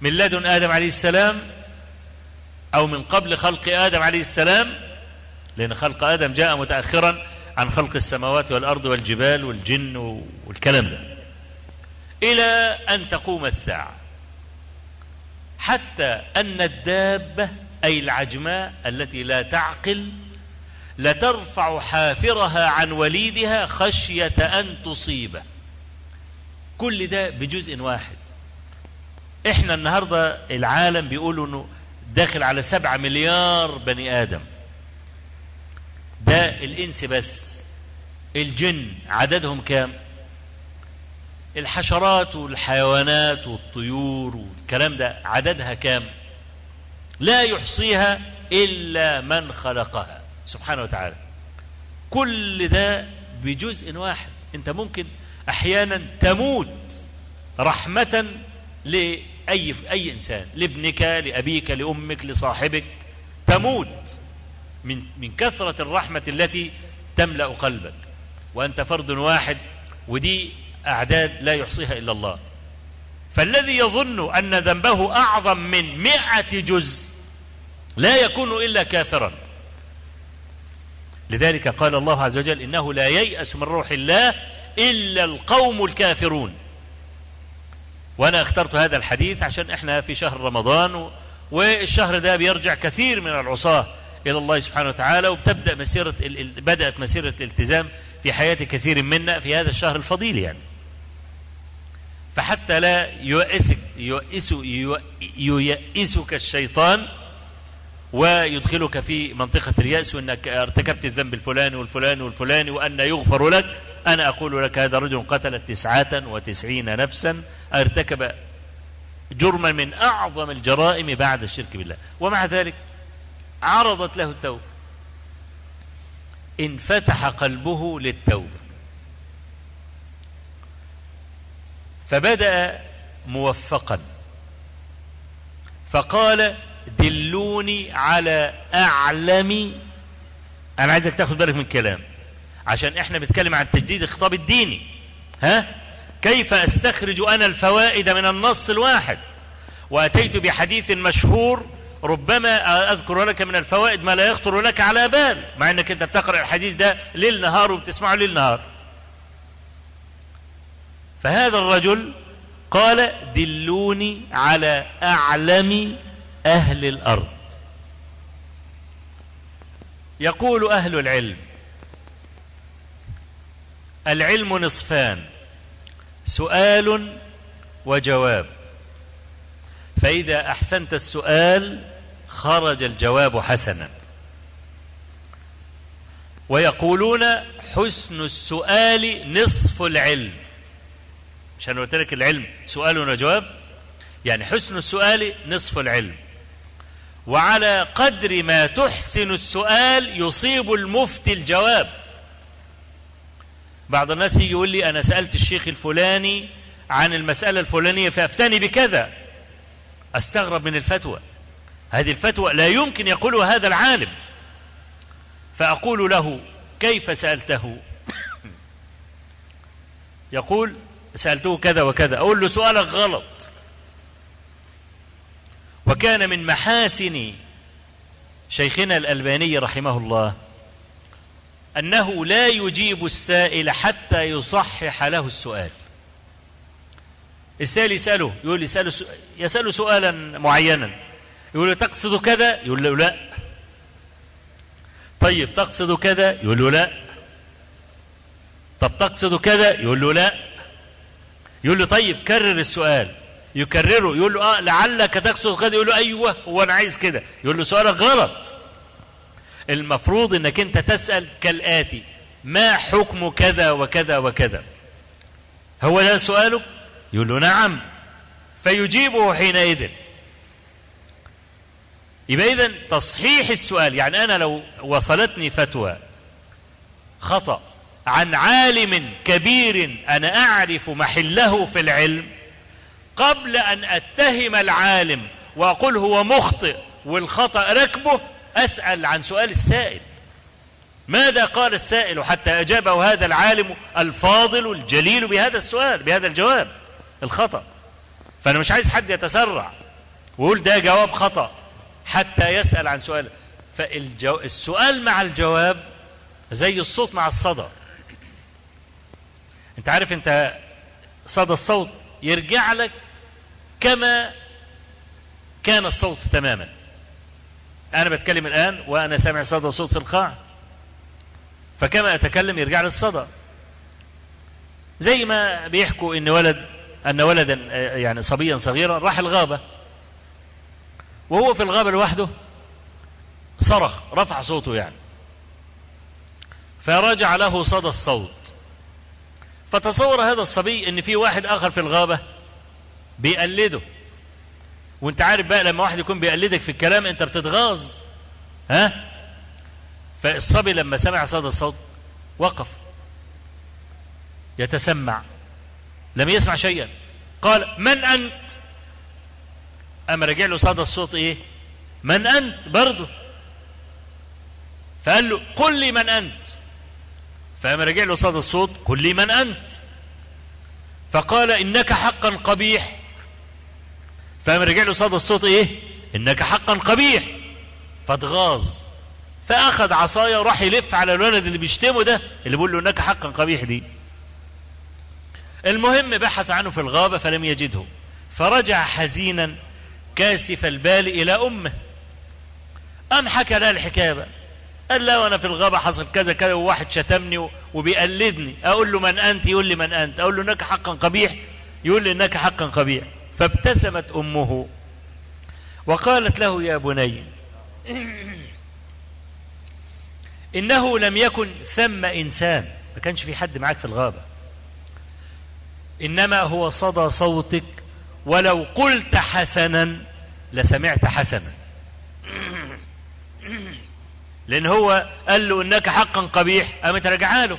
من لدن آدم عليه السلام أو من قبل خلق آدم عليه السلام لأن خلق آدم جاء متأخرا عن خلق السماوات والأرض والجبال والجن والكلام ده. إلى أن تقوم الساعة. حتى أن الدابة أي العجماء التي لا تعقل لترفع حافرها عن وليدها خشية أن تصيبه كل ده بجزء واحد. إحنا النهاردة العالم بيقولوا إنه داخل على سبعة مليار بني آدم. ده الإنس بس. الجن عددهم كام؟ الحشرات والحيوانات والطيور والكلام ده عددها كام؟ لا يحصيها إلا من خلقها. سبحانه وتعالى. كل ده بجزء واحد. أنت ممكن أحيانا تموت رحمة لأي أي إنسان لابنك لأبيك لأمك لصاحبك تموت من من كثرة الرحمة التي تملأ قلبك. وأنت فرد واحد ودي أعداد لا يحصيها إلا الله. فالذي يظن أن ذنبه أعظم من مئة جزء لا يكون إلا كافرا. لذلك قال الله عز وجل إنه لا ييأس من روح الله إلا القوم الكافرون. وأنا اخترت هذا الحديث عشان إحنا في شهر رمضان والشهر ده بيرجع كثير من العصاة إلى الله سبحانه وتعالى وبتبدأ مسيرة بدأت مسيرة الالتزام في حياة كثير منا في هذا الشهر الفضيل يعني. فحتى لا يؤسك يؤس يؤسك الشيطان ويدخلك في منطقة اليأس وأنك ارتكبت الذنب الفلاني والفلاني والفلاني وأن يغفر لك. أنا أقول لك هذا رجل قتل تسعة وتسعين نفسا ارتكب جرما من أعظم الجرائم بعد الشرك بالله. ومع ذلك عرضت له التوبة. انفتح قلبه للتوبة. فبدأ موفقا. فقال دلوني على أعلم. أنا عايزك تاخد بالك من الكلام عشان إحنا بنتكلم عن تجديد الخطاب الديني. ها؟ كيف أستخرج أنا الفوائد من النص الواحد؟ وأتيت بحديث مشهور ربما أذكر لك من الفوائد ما لا يخطر لك على بال مع إنك أنت بتقرأ الحديث ده ليل نهار وبتسمعه ليل نهار. فهذا الرجل قال دلوني على أعلم أهل الأرض يقول أهل العلم العلم نصفان سؤال وجواب. فإذا أحسنت السؤال خرج الجواب حسنا. ويقولون حسن السؤال نصف العلم. عشان قلت لك العلم سؤال وجواب يعني حسن السؤال نصف العلم. وعلى قدر ما تحسن السؤال يصيب المفتي الجواب. بعض الناس يجي يقول لي أنا سألت الشيخ الفلاني عن المسألة الفلانية فأفتني بكذا. أستغرب من الفتوى. هذه الفتوى لا يمكن يقولها هذا العالم. فأقول له كيف سألته؟ يقول سألته كذا وكذا. أقول له سؤالك غلط. وكان من محاسن شيخنا الألباني رحمه الله أنه لا يجيب السائل حتى يصحح له السؤال. السائل يسأله يقول يسأله يسأله سؤالا معينا. يقول تقصد كذا؟ يقول له لا. طيب تقصد كذا؟ يقول له لا. طب تقصد كذا؟ يقول له لا. يقول له طيب كرر السؤال. يكرره يقول له آه لعلك تقصد كذا؟ يقول له أيوه هو أنا عايز كده. يقول له سؤالك غلط. المفروض إنك أنت تسأل كالآتي ما حكم كذا وكذا وكذا؟ هو ده سؤالك؟ يقول له نعم. فيجيبه حينئذ. يبقى إذن تصحيح السؤال يعني أنا لو وصلتني فتوى خطأ عن عالم كبير أنا أعرف محله في العلم قبل أن أتهم العالم وأقول هو مخطئ والخطأ ركبه أسأل عن سؤال السائل. ماذا قال السائل حتى أجابه هذا العالم الفاضل الجليل بهذا السؤال بهذا الجواب؟ الخطأ. فأنا مش عايز حد يتسرع ويقول ده جواب خطأ حتى يسأل عن سؤال. فالسؤال مع الجواب زي الصوت مع الصدى. أنت عارف أنت صدى الصوت يرجع لك كما كان الصوت تماما. أنا بتكلم الآن وأنا سامع صدى صوت في القاع. فكما أتكلم يرجع لي الصدى. زي ما بيحكوا إن ولد أن ولدا يعني صبيا صغيرا راح الغابة. وهو في الغابة لوحده صرخ رفع صوته يعني. فرجع له صدى الصوت. فتصور هذا الصبي إن في واحد آخر في الغابة بيقلده. وانت عارف بقى لما واحد يكون بيقلدك في الكلام انت بتتغاظ. ها؟ فالصبي لما سمع صدى الصوت وقف. يتسمع. لم يسمع شيئا. قال من أنت؟ اما رجع له صدى الصوت إيه؟ من أنت؟ برضه. فقال له قل لي من أنت. فأما رجع له صدى الصوت قل لي من أنت. فقال إنك حقا قبيح. فأما رجع له صدى الصوت إيه؟ إنك حقا قبيح. فاتغاظ. فأخذ عصاية وراح يلف على الولد اللي بيشتمه ده اللي بيقول له إنك حقا قبيح دي. المهم بحث عنه في الغابة فلم يجده. فرجع حزينا كاسف البال إلى أمه. أم حكى لها الحكاية؟ بقى قال لا وأنا في الغابة حصل كذا كذا وواحد شتمني وبيقلدني. أقول له من أنت؟ يقول لي من أنت. أقول له إنك حقا قبيح. يقول لي إنك حقا قبيح. فابتسمت أمه وقالت له يا بني إنه لم يكن ثم إنسان. ما كانش في حد معاك في الغابة. إنما هو صدى صوتك ولو قلت حسنا لسمعت حسنا. لأن هو قال له إنك حقا قبيح قامت له.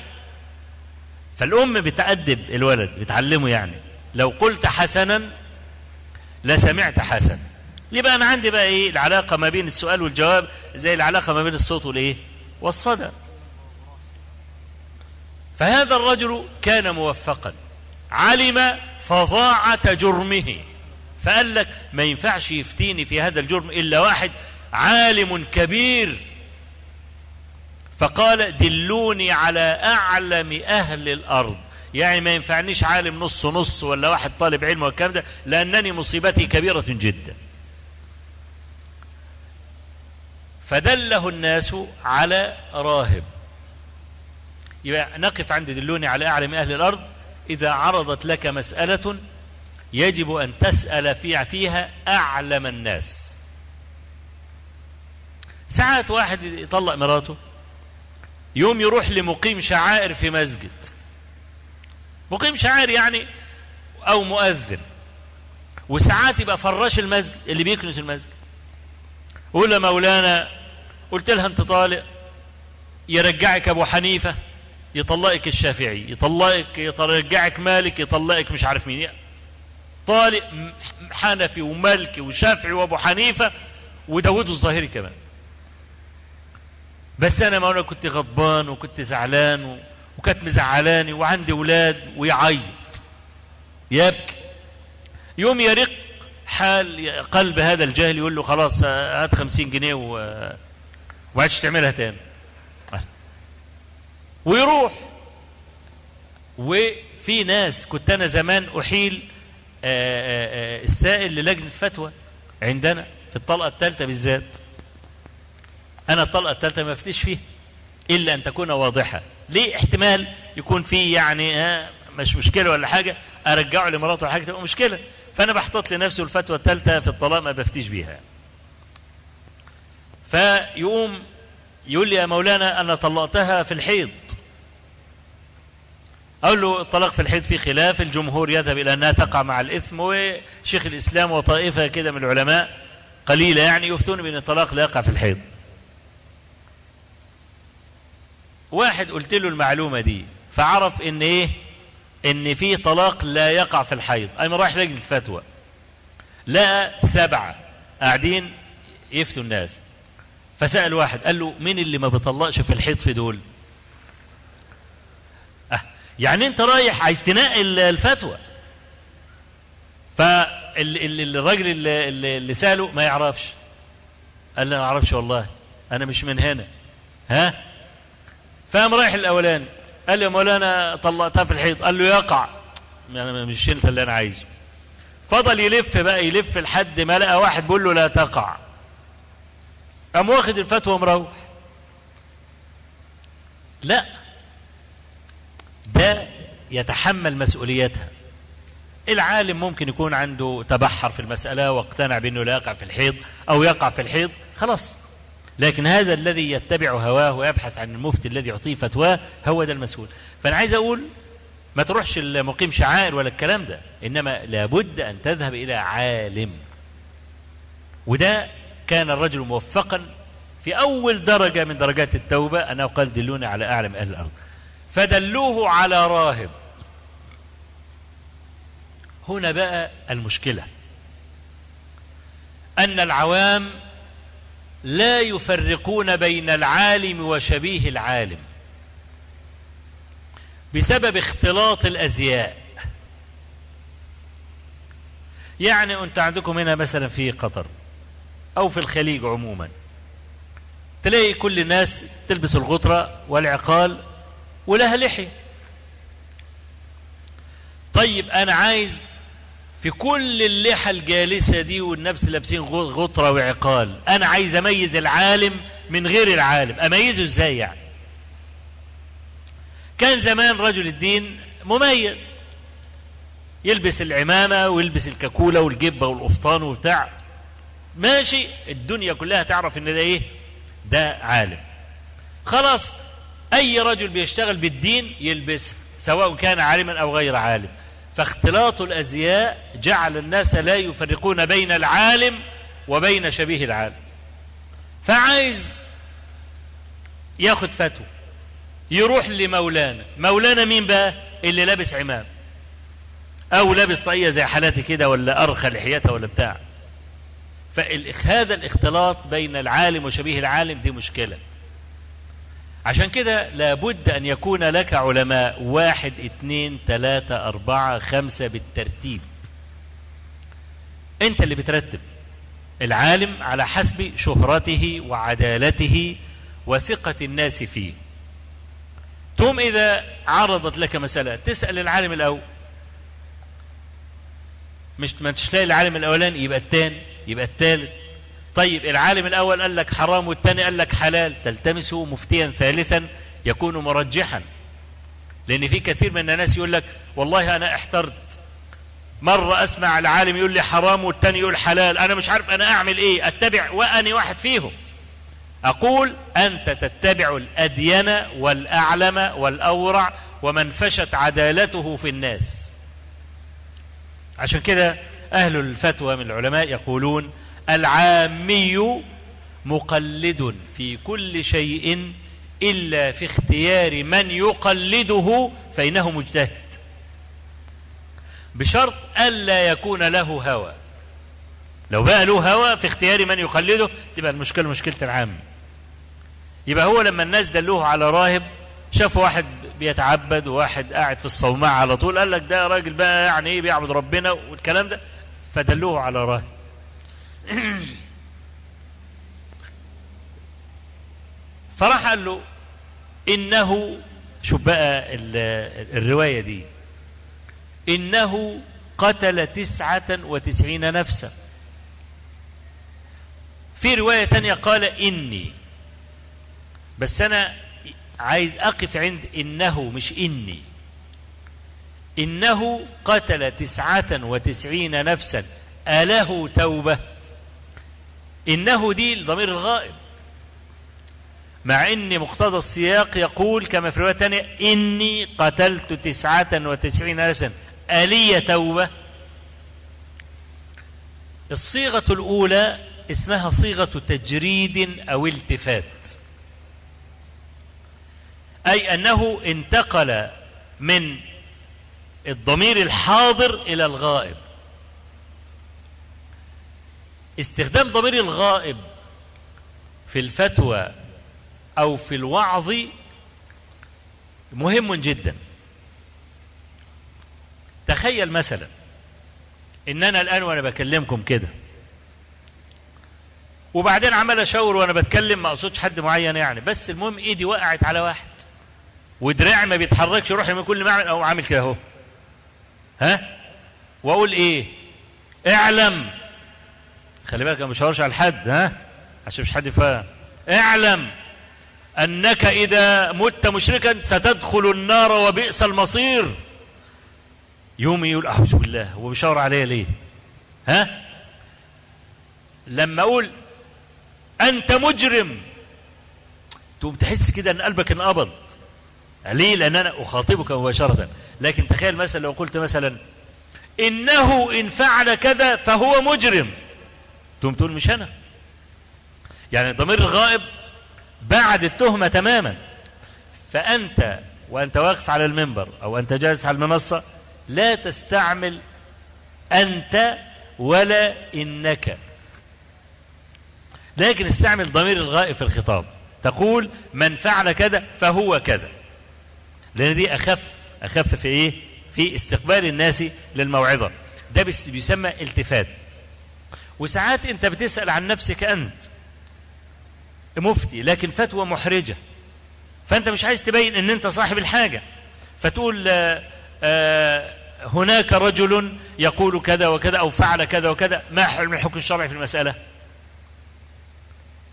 فالأم بتأدب الولد بتعلمه يعني. لو قلت حسنا لسمعت حسنا يبقى أنا عندي بقى إيه؟ العلاقة ما بين السؤال والجواب زي العلاقة ما بين الصوت والإيه؟ والصدى. فهذا الرجل كان موفقا. علم فظاعة جرمه. فقال لك ما ينفعش يفتيني في هذا الجرم إلا واحد عالم كبير. فقال دلوني على أعلم أهل الأرض. يعني ما ينفعنيش عالم نص نص ولا واحد طالب علم والكلام ده لأنني مصيبتي كبيرة جدا. فدله الناس على راهب. يبقى نقف عند دلوني على أعلم أهل الأرض. إذا عرضت لك مسألة يجب أن تسأل فيها أعلم الناس. ساعات واحد يطلق مراته يوم يروح لمقيم شعائر في مسجد. مقيم شعائر يعني أو مؤذن. وساعات يبقى فراش المسجد اللي بيكنس المسجد. قول يا مولانا قلت لها أنت طالق يرجعك أبو حنيفة يطلقك الشافعي يطلقك يرجعك مالك يطلقك مش عارف مين. طالق حنفي ومالكي وشافعي وأبو حنيفة وداود الظاهري كمان. بس أنا ما أنا كنت غضبان وكنت زعلان. وكانت مزعلاني وعندي أولاد ويعيط. يبكي. يوم يرق حال قلب هذا الجاهل يقول له خلاص هات خمسين جنيه و... وعادش تعملها تاني. ويروح. وفي ناس كنت أنا زمان أحيل آآ آآ السائل للجنة فتوى عندنا في الطلقة الثالثه بالذات. أنا الطلقة الثالثة ما افتش فيها. إلا أن تكون واضحة. ليه احتمال يكون في يعني ها مش مشكلة ولا حاجة أرجعه لمراته ولا حاجة تبقى مشكلة. فأنا بحطط لنفسي الفتوى الثالثة في الطلاق ما بفتيش بيها. فيقوم يقول لي يا مولانا أنا طلقتها في الحيض. أقول له الطلاق في الحيض في خلاف الجمهور يذهب إلى أنها تقع مع الإثم وشيخ الإسلام وطائفة كده من العلماء قليلة يعني يفتون بأن الطلاق لا يقع في الحيض. واحد قلت له المعلومة دي فعرف إن إيه؟ إن في طلاق لا يقع في الحيض. ايما رايح لجنة الفتوى لقى سبعة قاعدين يفتوا الناس. فسأل واحد قال له مين اللي ما بيطلقش في الحيض في دول؟ أه يعني أنت رايح عايز تنقي الفتوى. فالراجل اللي, اللي سأله ما يعرفش. قال له ما أعرفش والله أنا مش من هنا. ها؟ فقام رايح الاولاني قال لي يا مولانا طلقتها في الحيض قال له يقع. يعني مش شلت اللي أنا عايزه. فضل يلف بقى يلف لحد ما لقى واحد بيقول له لا تقع. قام واخد الفتوى ومروح. لا. ده يتحمل مسؤوليتها. العالم ممكن يكون عنده تبحر في المسألة واقتنع بأنه لا يقع في الحيض أو يقع في الحيض خلاص. لكن هذا الذي يتبع هواه ويبحث عن المفتي الذي يعطيه فتواه هو ده المسؤول. فأنا عايز أقول ما تروحش المقيم شعائر ولا الكلام ده إنما لابد أن تذهب إلى عالم. وده كان الرجل موفقا في أول درجة من درجات التوبة أنه قال دلوني على أعلم أهل الأرض. فدلوه على راهب. هنا بقى المشكلة. أن العوام لا يفرقون بين العالم وشبيه العالم. بسبب اختلاط الأزياء. يعني أنت عندكم هنا مثلا في قطر أو في الخليج عموما تلاقي كل الناس تلبس الغطرة والعقال ولها لحية. طيب أنا عايز في كل اللحى الجالسة دي والنفس لابسين غطرة وعقال. أنا عايز أميز العالم من غير العالم. أميزه إزاي يعني؟ كان زمان رجل الدين مميز. يلبس العمامة ويلبس الكاكولة والجبة والقفطان وبتاع. ماشي الدنيا كلها تعرف إن ده إيه؟ ده عالم. خلاص أي رجل بيشتغل بالدين يلبسها سواء كان عالما أو غير عالم. فاختلاط الأزياء جعل الناس لا يفرقون بين العالم وبين شبيه العالم. فعايز ياخد فتوى يروح لمولانا. مولانا مين بقى؟ اللي لابس عمام. أو لابس طاقية زي حالاتي كده ولا أرخى لحيتها ولا بتاع. فهذا الاختلاط بين العالم وشبيه العالم دي مشكلة. عشان كده لابد أن يكون لك علماء واحد اثنين ثلاثة أربعة خمسة بالترتيب. أنت اللي بترتب. العالم على حسب شهرته وعدالته وثقة الناس فيه. ثم إذا عرضت لك مسألة تسأل العالم الأول. مش ما تلاقي العالم الأولاني يبقى الثاني يبقى الثالث طيب العالم الأول قال لك حرام والثاني قال لك حلال. تلتمسه مفتيا ثالثا يكون مرجحا. لأن في كثير من الناس يقول لك والله أنا احترت. مرة أسمع العالم يقول لي حرام والثاني يقول حلال. أنا مش عارف أنا أعمل إيه أتبع وأني واحد فيهم. أقول أنت تتبع الأدين والأعلم والأورع ومن فشت عدالته في الناس. عشان كده أهل الفتوى من العلماء يقولون العامي مقلد في كل شيء إلا في اختيار من يقلده فإنه مجتهد. بشرط ألا يكون له هوى. لو بقى له هوى في اختيار من يقلده تبقى المشكلة مشكلة العام يبقى هو لما الناس دلوه على راهب شافوا واحد بيتعبد وواحد قاعد في الصومعة على طول قال لك ده راجل بقى يعني إيه بيعبد ربنا والكلام ده فدلوه على راهب. فراح قال له إنه شوف بقى الرواية دي؟ إنه قتل تسعة وتسعين نفسا. في رواية تانية قال إني. بس أنا عايز أقف عند إنه مش إني. إنه قتل تسعة وتسعين نفسا. أله توبة. إنه دي الضمير الغائب. مع إن مقتضى السياق يقول كما في رواية تانية إني قتلت تسعة وتسعين نفسا. ألي توبة. الصيغة الأولى اسمها صيغة تجريد أو التفات. أي أنه انتقل من الضمير الحاضر إلى الغائب. استخدام ضمير الغائب في الفتوى أو في الوعظ مهم جدا. تخيل مثلا ان أنا الآن وأنا بكلمكم كده وبعدين عمال أشاور وأنا بتكلم ما أقصدش حد معين يعني بس المهم إيدي وقعت على واحد ودراعي ما بيتحركش يروح من كل معمل أو عامل كده أهو. ها؟ وأقول إيه؟ اعلم خلي بالك أنا مش هورش على حد ها؟ عشان مش حد يفهم اعلم أنك إذا مت مشركا ستدخل النار وبئس المصير. يوم يقول أعوذ بالله. هو بيشاور عليا ليه؟ ها؟ لما أقول أنت مجرم. تقوم تحس كده إن قلبك انقبض ليه؟ لأن أنا أخاطبك مباشرة. لكن تخيل مثلا لو قلت مثلا إنه إن فعل كذا فهو مجرم. تقوم تقول مش أنا. يعني ضمير الغائب بعد التهمة تماما. فأنت وأنت واقف على المنبر أو أنت جالس على المنصة لا تستعمل أنت ولا إنك. لكن استعمل ضمير الغائب في الخطاب. تقول من فعل كذا فهو كذا. لأن دي أخف أخف في إيه؟ في استقبال الناس للموعظة. ده بيسمى التفات. وساعات انت بتسأل عن نفسك انت. مفتي لكن فتوى محرجة. فانت مش عايز تبين ان انت صاحب الحاجة. فتقول آآ آآ هناك رجل يقول كذا وكذا أو فعل كذا وكذا. ما حكم الحكم الشرعي في المسألة؟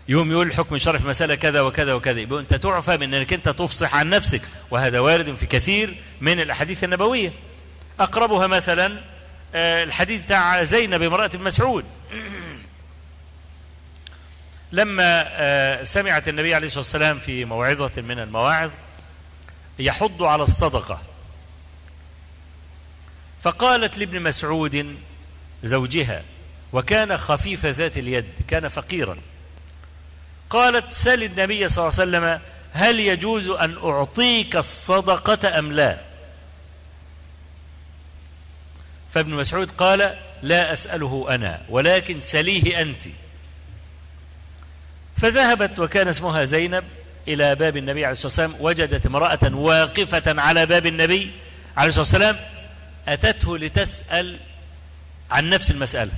يوم يقول الحكم الشرعي في مسألة كذا وكذا وكذا. يبقى أنت تعفى من أنك أنت تفصح عن نفسك. وهذا وارد في كثير من الأحاديث النبوية. أقربها مثلا الحديث بتاع زينب امرأة مسعود. لما سمعت النبي عليه الصلاة والسلام في موعظة من المواعظ يحض على الصدقة. فقالت لابن مسعود زوجها وكان خفيف ذات اليد كان فقيرا. قالت سل النبي صلى الله عليه وسلم هل يجوز أن أعطيك الصدقة أم لا؟ فابن مسعود قال لا أسأله أنا ولكن سليه أنت. فذهبت وكان اسمها زينب إلى باب النبي عليه الصلاة والسلام وجدت امرأة واقفة على باب النبي عليه الصلاة والسلام أتته لتسأل عن نفس المسألة.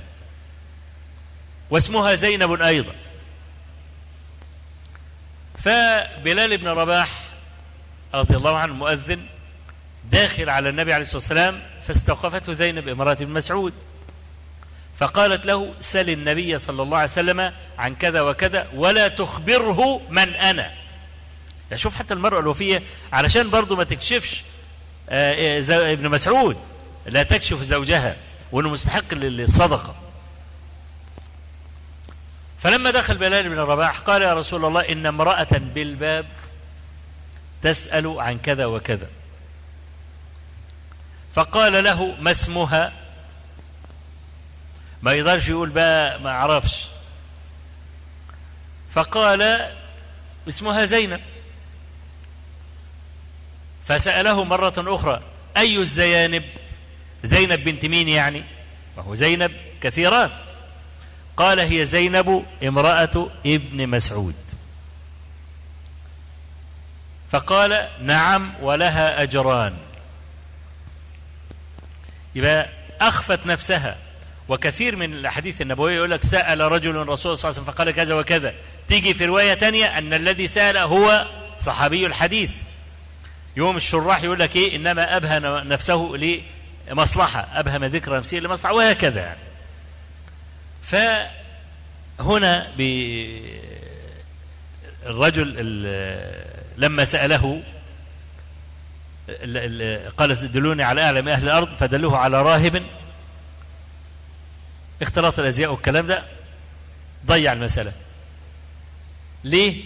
واسمها زينب أيضا. فبلال بن رباح رضي الله عنه مؤذن داخل على النبي عليه الصلاة والسلام فاستوقفته زينب امرأة بن مسعود. فقالت له سل النبي صلى الله عليه وسلم عن كذا وكذا ولا تخبره من أنا. يعني شوف حتى المرأة الوفية علشان برضو ما تكشفش ابن مسعود. لا تكشف زوجها وإنه مستحق للصدقة. فلما دخل بلال بن الرباح قال يا رسول الله إن امرأة بالباب تسأل عن كذا وكذا. فقال له ما اسمها؟ ما يقدرش يقول بقى ما عرفش. فقال اسمها زينب. فسأله مرة أخرى أي الزيانب؟ زينب بنت مين يعني؟ وهو زينب كثيران. قال هي زينب امرأة ابن مسعود. فقال نعم ولها أجران. يبقى أخفت نفسها. وكثير من الأحاديث النبوية يقول لك سأل رجل الرسول صلى الله عليه وسلم فقال كذا وكذا. تيجي في رواية تانية أن الذي سأل هو صحابي الحديث. يوم الشراح يقول لك إيه؟ إنما أبهى نفسه لمصلحة. أبهم ذكر نفسه لمصلحة وهكذا. يعني فهنا الرجل لما سأله قال دلوني على أعلم أهل الأرض فدلوه على راهب. اختلاط الأزياء والكلام ده ضيع المسألة. ليه؟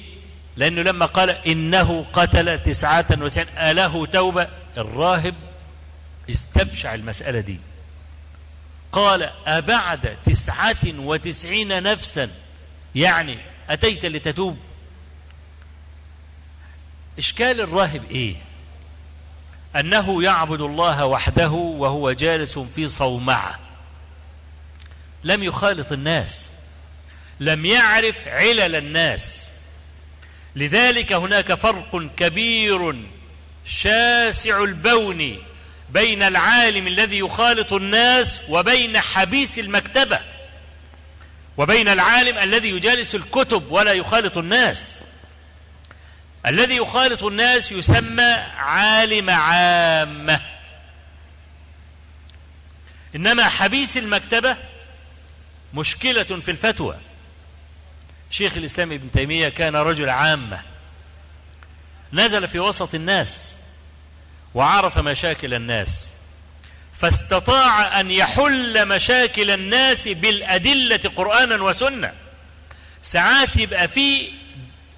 لأنه لما قال إنه قتل تسعة وتسعين أله توبة؟ الراهب استبشع المسألة دي. قال أبعد تسعة وتسعين نفسا. يعني أتيت لتتوب. إشكال الراهب إيه؟ أنه يعبد الله وحده وهو جالس في صومعة. لم يخالط الناس. لم يعرف علل الناس. لذلك هناك فرق كبير شاسع البون بين العالم الذي يخالط الناس وبين حبيس المكتبة وبين العالم الذي يجالس الكتب ولا يخالط الناس. الذي يخالط الناس يسمى عالم عامة. إنما حبيس المكتبة مشكلة في الفتوى. شيخ الإسلام ابن تيمية كان رجل عامة. نزل في وسط الناس وعرف مشاكل الناس. فاستطاع أن يحل مشاكل الناس بالأدلة قرآنا وسنة. ساعات يبقى في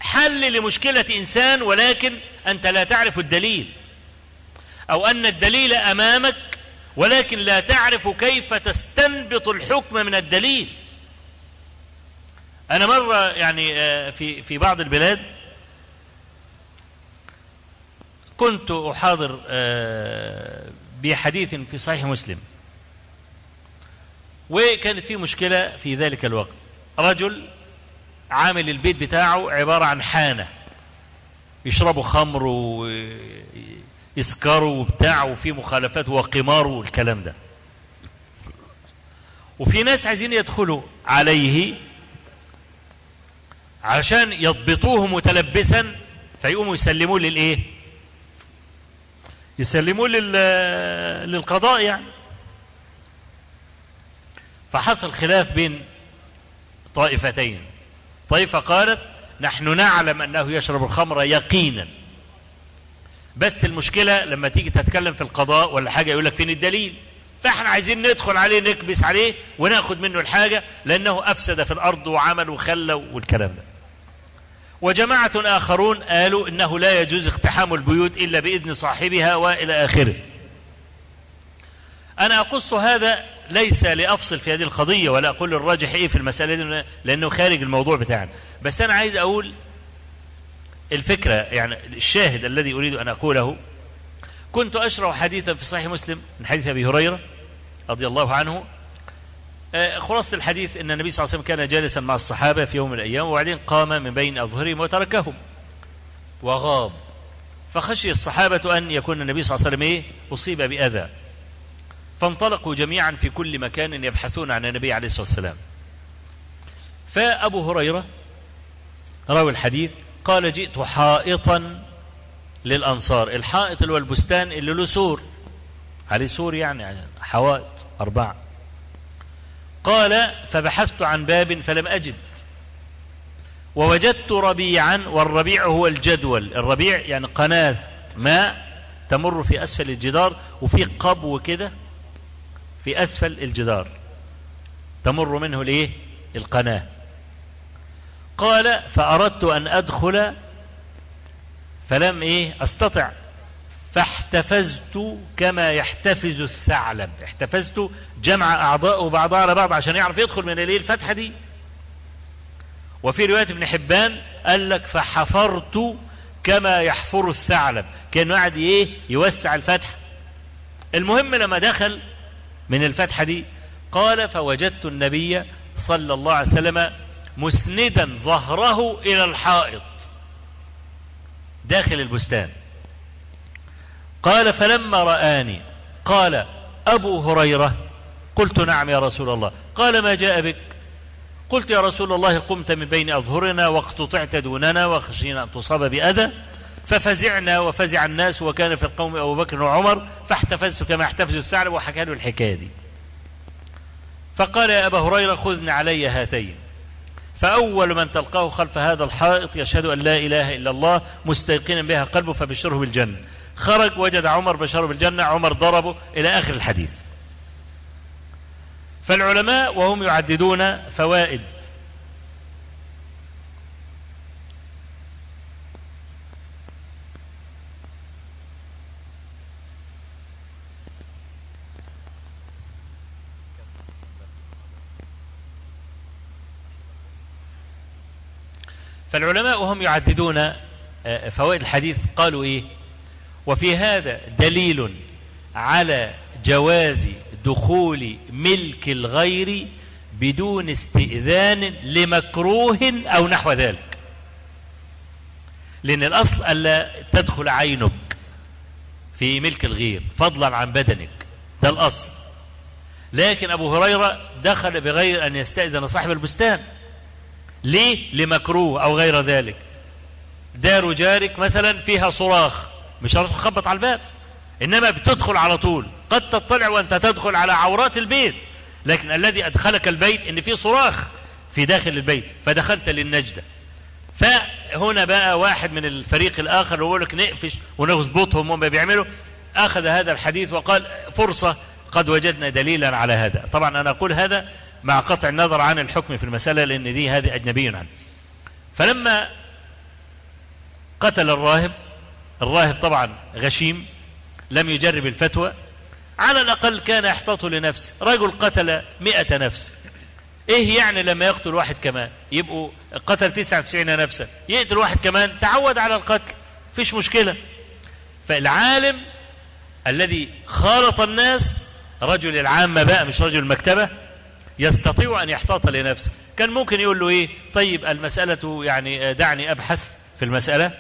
حل لمشكلة إنسان ولكن أنت لا تعرف الدليل. أو أن الدليل أمامك ولكن لا تعرف كيف تستنبط الحكم من الدليل. أنا مرة يعني في في بعض البلاد كنت أحاضر بحديث في صحيح مسلم. وكانت في مشكلة في ذلك الوقت. رجل عامل البيت بتاعه عبارة عن حانة. يشربوا خمر ويسكروا وبتاع وفي مخالفات وقمار والكلام ده. وفي ناس عايزين يدخلوا عليه عشان يضبطوه متلبسا فيقوموا يسلموه للإيه؟ يسلموه لل... للقضاء يعني. فحصل خلاف بين طائفتين. طائفة قالت نحن نعلم أنه يشرب الخمر يقينا. بس المشكلة لما تيجي تتكلم في القضاء ولا حاجة يقول لك فين الدليل؟ فإحنا عايزين ندخل عليه نكبس عليه وناخد منه الحاجة لأنه أفسد في الأرض وعمل وخلى والكلام ده. وجماعة آخرون قالوا إنه لا يجوز اقتحام البيوت إلا بإذن صاحبها وإلى آخره. أنا أقص هذا ليس لأفصل في هذه القضية ولا أقول الراجح إيه في المسألة دي لأنه خارج الموضوع بتاعنا. بس أنا عايز أقول الفكرة يعني الشاهد الذي أريد أن أقوله كنت أشرح حديثا في صحيح مسلم من حديث أبي هريرة رضي الله عنه. خلاصة الحديث أن النبي صلى الله عليه وسلم كان جالسا مع الصحابة في يوم من الأيام وبعدين قام من بين أظهرهم وتركهم وغاب. فخشي الصحابة أن يكون النبي صلى الله عليه وسلم إيه؟ أصيب بأذى. فانطلقوا جميعا في كل مكان يبحثون عن النبي عليه الصلاة والسلام. فأبو هريرة راوي الحديث قال جئت حائطا للأنصار الحائط اللي هو البستان اللي له سور. عليه سور يعني حوائط أربعة. قال فبحثت عن باب فلم أجد. ووجدت ربيعا والربيع هو الجدول. الربيع يعني قناة ماء تمر في أسفل الجدار وفي قبو كده في أسفل الجدار. تمر منه الايه القناة. قال فأردت أن أدخل فلم إيه؟ أستطع. فاحتفزت كما يحتفز الثعلب. احتفزت جمع أعضاءه بعضها على بعض عشان يعرف يدخل من الايه الفتحة دي. وفي رواية ابن حبان قال لك فحفرت كما يحفر الثعلب. كان قاعد إيه؟ يوسع الفتحة. المهم لما دخل من الفتحة دي؟ قال فوجدت النبي صلى الله عليه وسلم مسندا ظهره إلى الحائط داخل البستان. قال فلما رآني قال أبو هريرة. قلت نعم يا رسول الله. قال ما جاء بك؟ قلت يا رسول الله قمت من بين أظهرنا واقتطعت دوننا وخشينا أن تصاب بأذى. ففزعنا وفزع الناس وكان في القوم أبو بكر وعمر فاحتفزت كما احتفز الثعلب وحكى له الحكاية دي. فقال يا أبا هريرة خذني علي هاتين. فأول من تلقاه خلف هذا الحائط يشهد أن لا إله إلا الله مستيقنا بها قلبه فبشره بالجنة. خرج وجد عمر بشره بالجنة عمر ضربه إلى آخر الحديث. فالعلماء وهم يعددون فوائد فالعلماء وهم يعددون فوائد الحديث قالوا إيه؟ وفي هذا دليل على جواز دخول ملك الغير بدون استئذان لمكروه أو نحو ذلك. لأن الأصل ألا تدخل عينك في ملك الغير فضلا عن بدنك. ده الأصل. لكن أبو هريرة دخل بغير أن يستأذن صاحب البستان. ليه؟ لمكروه أو غير ذلك. دار جارك مثلا فيها صراخ مش هتخبط على الباب إنما بتدخل على طول. قد تطلع وأنت تدخل على عورات البيت لكن الذي أدخلك البيت إن في صراخ في داخل البيت فدخلت للنجدة. فهنا بقى واحد من الفريق الآخر يقول لك نقفش ونظبطهم وما بيعملوا. أخذ هذا الحديث وقال فرصة قد وجدنا دليلا على هذا. طبعا أنا أقول هذا مع قطع النظر عن الحكم في المسألة لأن دي هذه أجنبي عنه فلما قتل الراهب الراهب طبعا غشيم لم يجرب الفتوى على الأقل كان يحتاط لنفسه رجل قتل مئة نفس. إيه يعني لما يقتل واحد كمان؟ يبقوا قتل 99 نفسا. يقتل واحد كمان تعود على القتل. فيش مشكلة. فالعالم الذي خالط الناس رجل العامة بقى مش رجل المكتبة يستطيع أن يحتاط لنفسه. كان ممكن يقول له إيه؟ طيب المسألة يعني دعني أبحث في المسألة.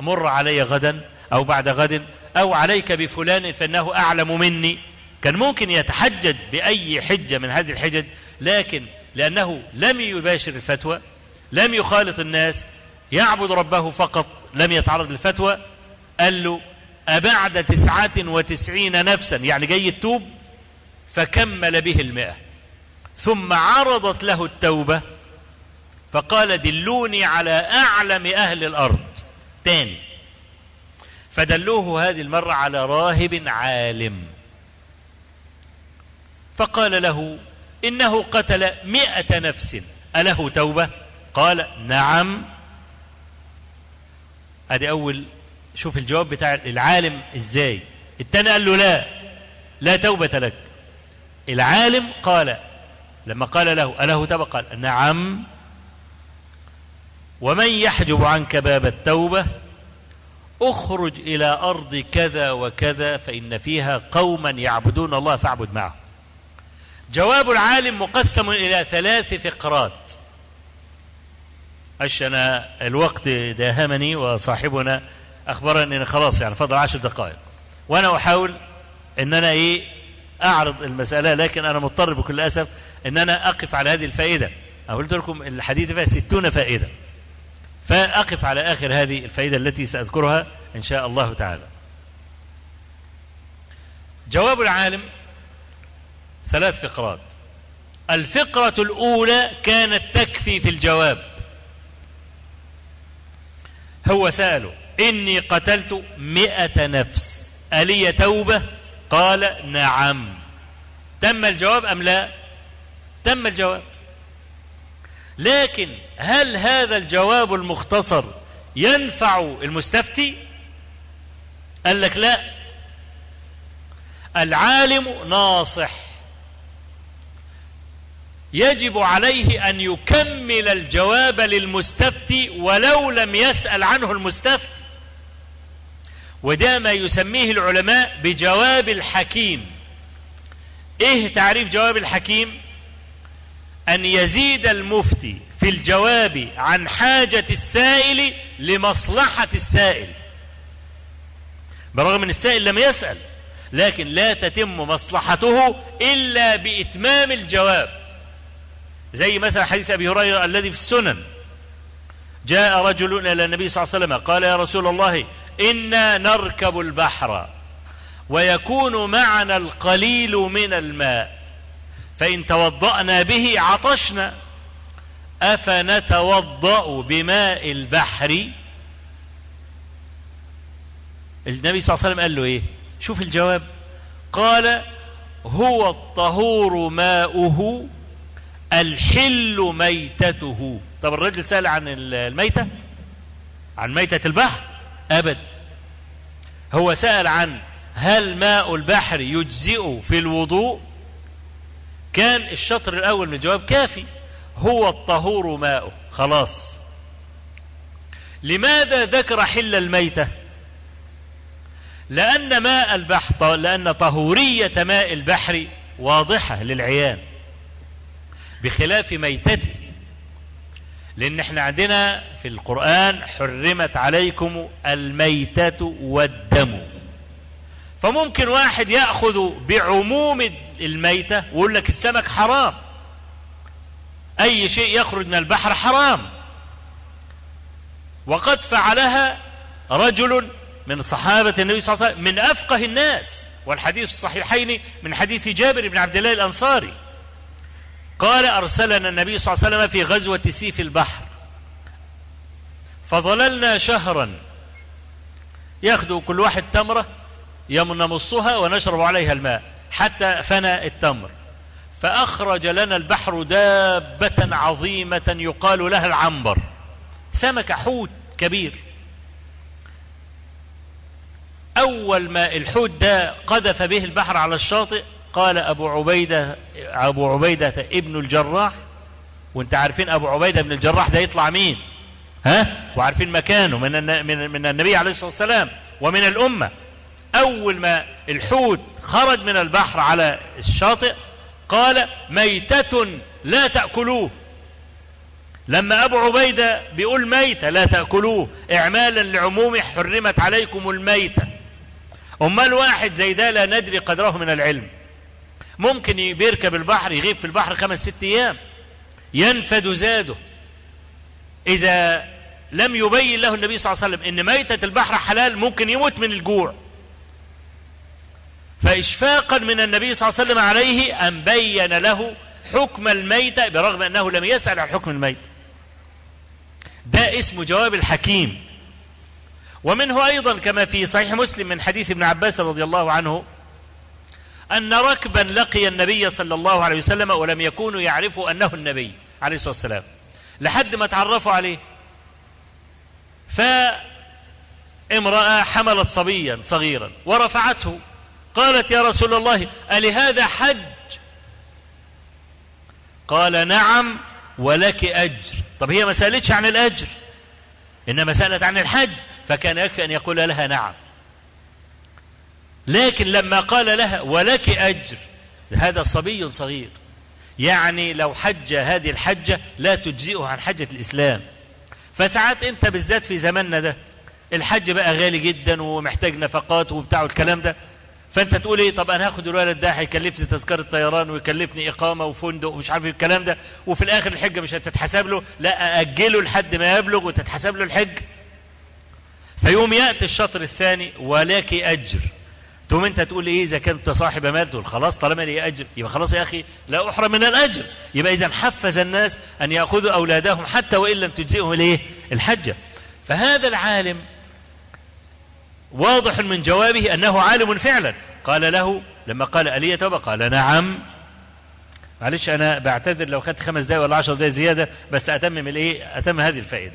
مر علي غدا أو بعد غد أو عليك بفلان فإنه أعلم مني. كان ممكن يتحجج بأي حجة من هذه الحجج لكن لأنه لم يباشر الفتوى لم يخالط الناس يعبد ربه فقط لم يتعرض للفتوى قال له أبعد تسعة وتسعين نفسا يعني جاي التوب فكمل به المئة. ثم عرضت له التوبة فقال دلوني على أعلم أهل الأرض. تاني فدلوه هذه المرة على راهب عالم. فقال له إنه قتل مئة نفس أله توبة؟ قال نعم. ادي أول شوف الجواب بتاع العالم إزاي. التاني قال له لا لا توبة لك. العالم قال لما قال له أله توبة قال نعم. ومن يحجب عنك باب التوبة؟ اخرج إلى أرض كذا وكذا فإن فيها قوما يعبدون الله فاعبد معهم جواب العالم مقسم إلى ثلاث فقرات. أنا الوقت داهمني وصاحبنا أخبرني أن خلاص يعني فضل عشر دقائق. وأنا أحاول أن أنا إيه أعرض المسألة لكن أنا مضطر بكل أسف. أن أنا أقف على هذه الفائدة. أنا قلت لكم الحديث فيها ستون فائدة. فأقف على آخر هذه الفائدة التي سأذكرها إن شاء الله تعالى. جواب العالم ثلاث فقرات. الفقرة الأولى كانت تكفي في الجواب. هو سأله إني قتلت مئة نفس ألي توبة؟ قال نعم. تم الجواب أم لا؟ تم الجواب. لكن هل هذا الجواب المختصر ينفع المستفتي؟ قال لك لا. العالم ناصح. يجب عليه أن يكمل الجواب للمستفتي ولو لم يسأل عنه المستفتي. وده ما يسميه العلماء بجواب الحكيم. إيه تعريف جواب الحكيم؟ أن يزيد المفتي في الجواب عن حاجة السائل لمصلحة السائل. برغم أن السائل لم يسأل لكن لا تتم مصلحته إلا بإتمام الجواب. زي مثلا حديث أبي هريرة الذي في السنن. جاء رجل إلى النبي صلى الله عليه وسلم قال يا رسول الله إنا نركب البحر ويكون معنا القليل من الماء. فإن توضأنا به عطشنا. أفنتوضأ بماء البحر؟ النبي صلى الله عليه وسلم قال له إيه؟ شوف الجواب. قال هو الطهور ماؤه الحل ميتته. طب الرجل سأل عن الميتة؟ عن ميتة البحر؟ أبدا هو سأل عن هل ماء البحر يجزئ في الوضوء؟ كان الشطر الأول من الجواب كافي. هو الطهور ماؤه. خلاص. لماذا ذكر حل الميتة؟ لأن ماء البحر لأن طهورية ماء البحر واضحة للعيان. بخلاف ميتته. لأن إحنا عندنا في القرآن حرمت عليكم الميتة والدم. فممكن واحد يأخذ بعموم الميتة ويقول لك السمك حرام. أي شيء يخرج من البحر حرام. وقد فعلها رجل من صحابة النبي صلى الله عليه وسلم من أفقه الناس. والحديث الصحيحين من حديث جابر بن عبد الله الأنصاري. قال أرسلنا النبي صلى الله عليه وسلم في غزوة سيف البحر. فظللنا شهرا. ياخذوا كل واحد تمرة نمصها ونشرب عليها الماء حتى فنى التمر. فأخرج لنا البحر دابة عظيمة يقال لها العنبر. سمك حوت كبير. أول ما الحوت ده قذف به البحر على الشاطئ قال أبو عبيدة أبو عبيدة ابن الجراح وانت عارفين أبو عبيدة ابن الجراح ده يطلع مين؟ ها؟ وعارفين مكانه من من النبي عليه الصلاة والسلام ومن الأمة. أول ما الحوت خرج من البحر على الشاطئ قال ميتة لا تأكلوه. لما أبو عبيدة بيقول ميتة لا تأكلوه إعمالا لعموم حرمت عليكم الميتة. أمال واحد زي ده لا ندري قدره من العلم. ممكن بيركب البحر يغيب في البحر خمس ست أيام. ينفد زاده. إذا لم يبين له النبي صلى الله عليه وسلم إن ميتة البحر حلال ممكن يموت من الجوع. فإشفاقا من النبي صلى الله عليه وسلم عليه أن بين له حكم الميتة برغم أنه لم يسأل عن حكم الميتة ده اسمه جواب الحكيم. ومنه أيضا كما في صحيح مسلم من حديث ابن عباس رضي الله عنه أن ركبا لقي النبي صلى الله عليه وسلم ولم يكونوا يعرفوا أنه النبي عليه الصلاة والسلام. لحد ما تعرفوا عليه. فامرأة حملت صبيا صغيرا ورفعته. قالت يا رسول الله ألهذا حج؟ قال نعم ولك أجر. طب هي ما سألتش عن الأجر إنما سألت عن الحج فكان يكفي أن يقول لها نعم. لكن لما قال لها ولك أجر هذا صبي صغير. يعني لو حج هذه الحجة لا تجزئه عن حجة الإسلام. فساعات أنت بالذات في زماننا ده الحج بقى غالي جدا ومحتاج نفقات وبتاع الكلام ده. فانت تقول إيه؟ طب أنا هاخد الولد ده هيكلفني تذكرة طيران ويكلفني إقامة وفندق ومش عارف الكلام ده وفي الآخر الحجة مش هتتحسب له لا اجله لحد ما يبلغ وتتحسب له الحج فيوم يأتي الشطر الثاني ولك أجر. تقوم أنت تقول إيه؟ إذا كنت صاحب مال تقول خلاص طالما لي أجر يبقى خلاص يا أخي لا أحرم من الأجر. يبقى إذا حفز الناس أن يأخذوا أولادهم حتى وإن لم تجزئهم الإيه؟ الحجة. فهذا العالم واضح من جوابه أنه عالم فعلا. قال له لما قال ألي توبة؟ قال نعم. معلش أنا بعتذر لو خدت خمس دقايق ولا عشر دقايق زيادة بس أتمم الإيه؟ أتم هذه الفائدة.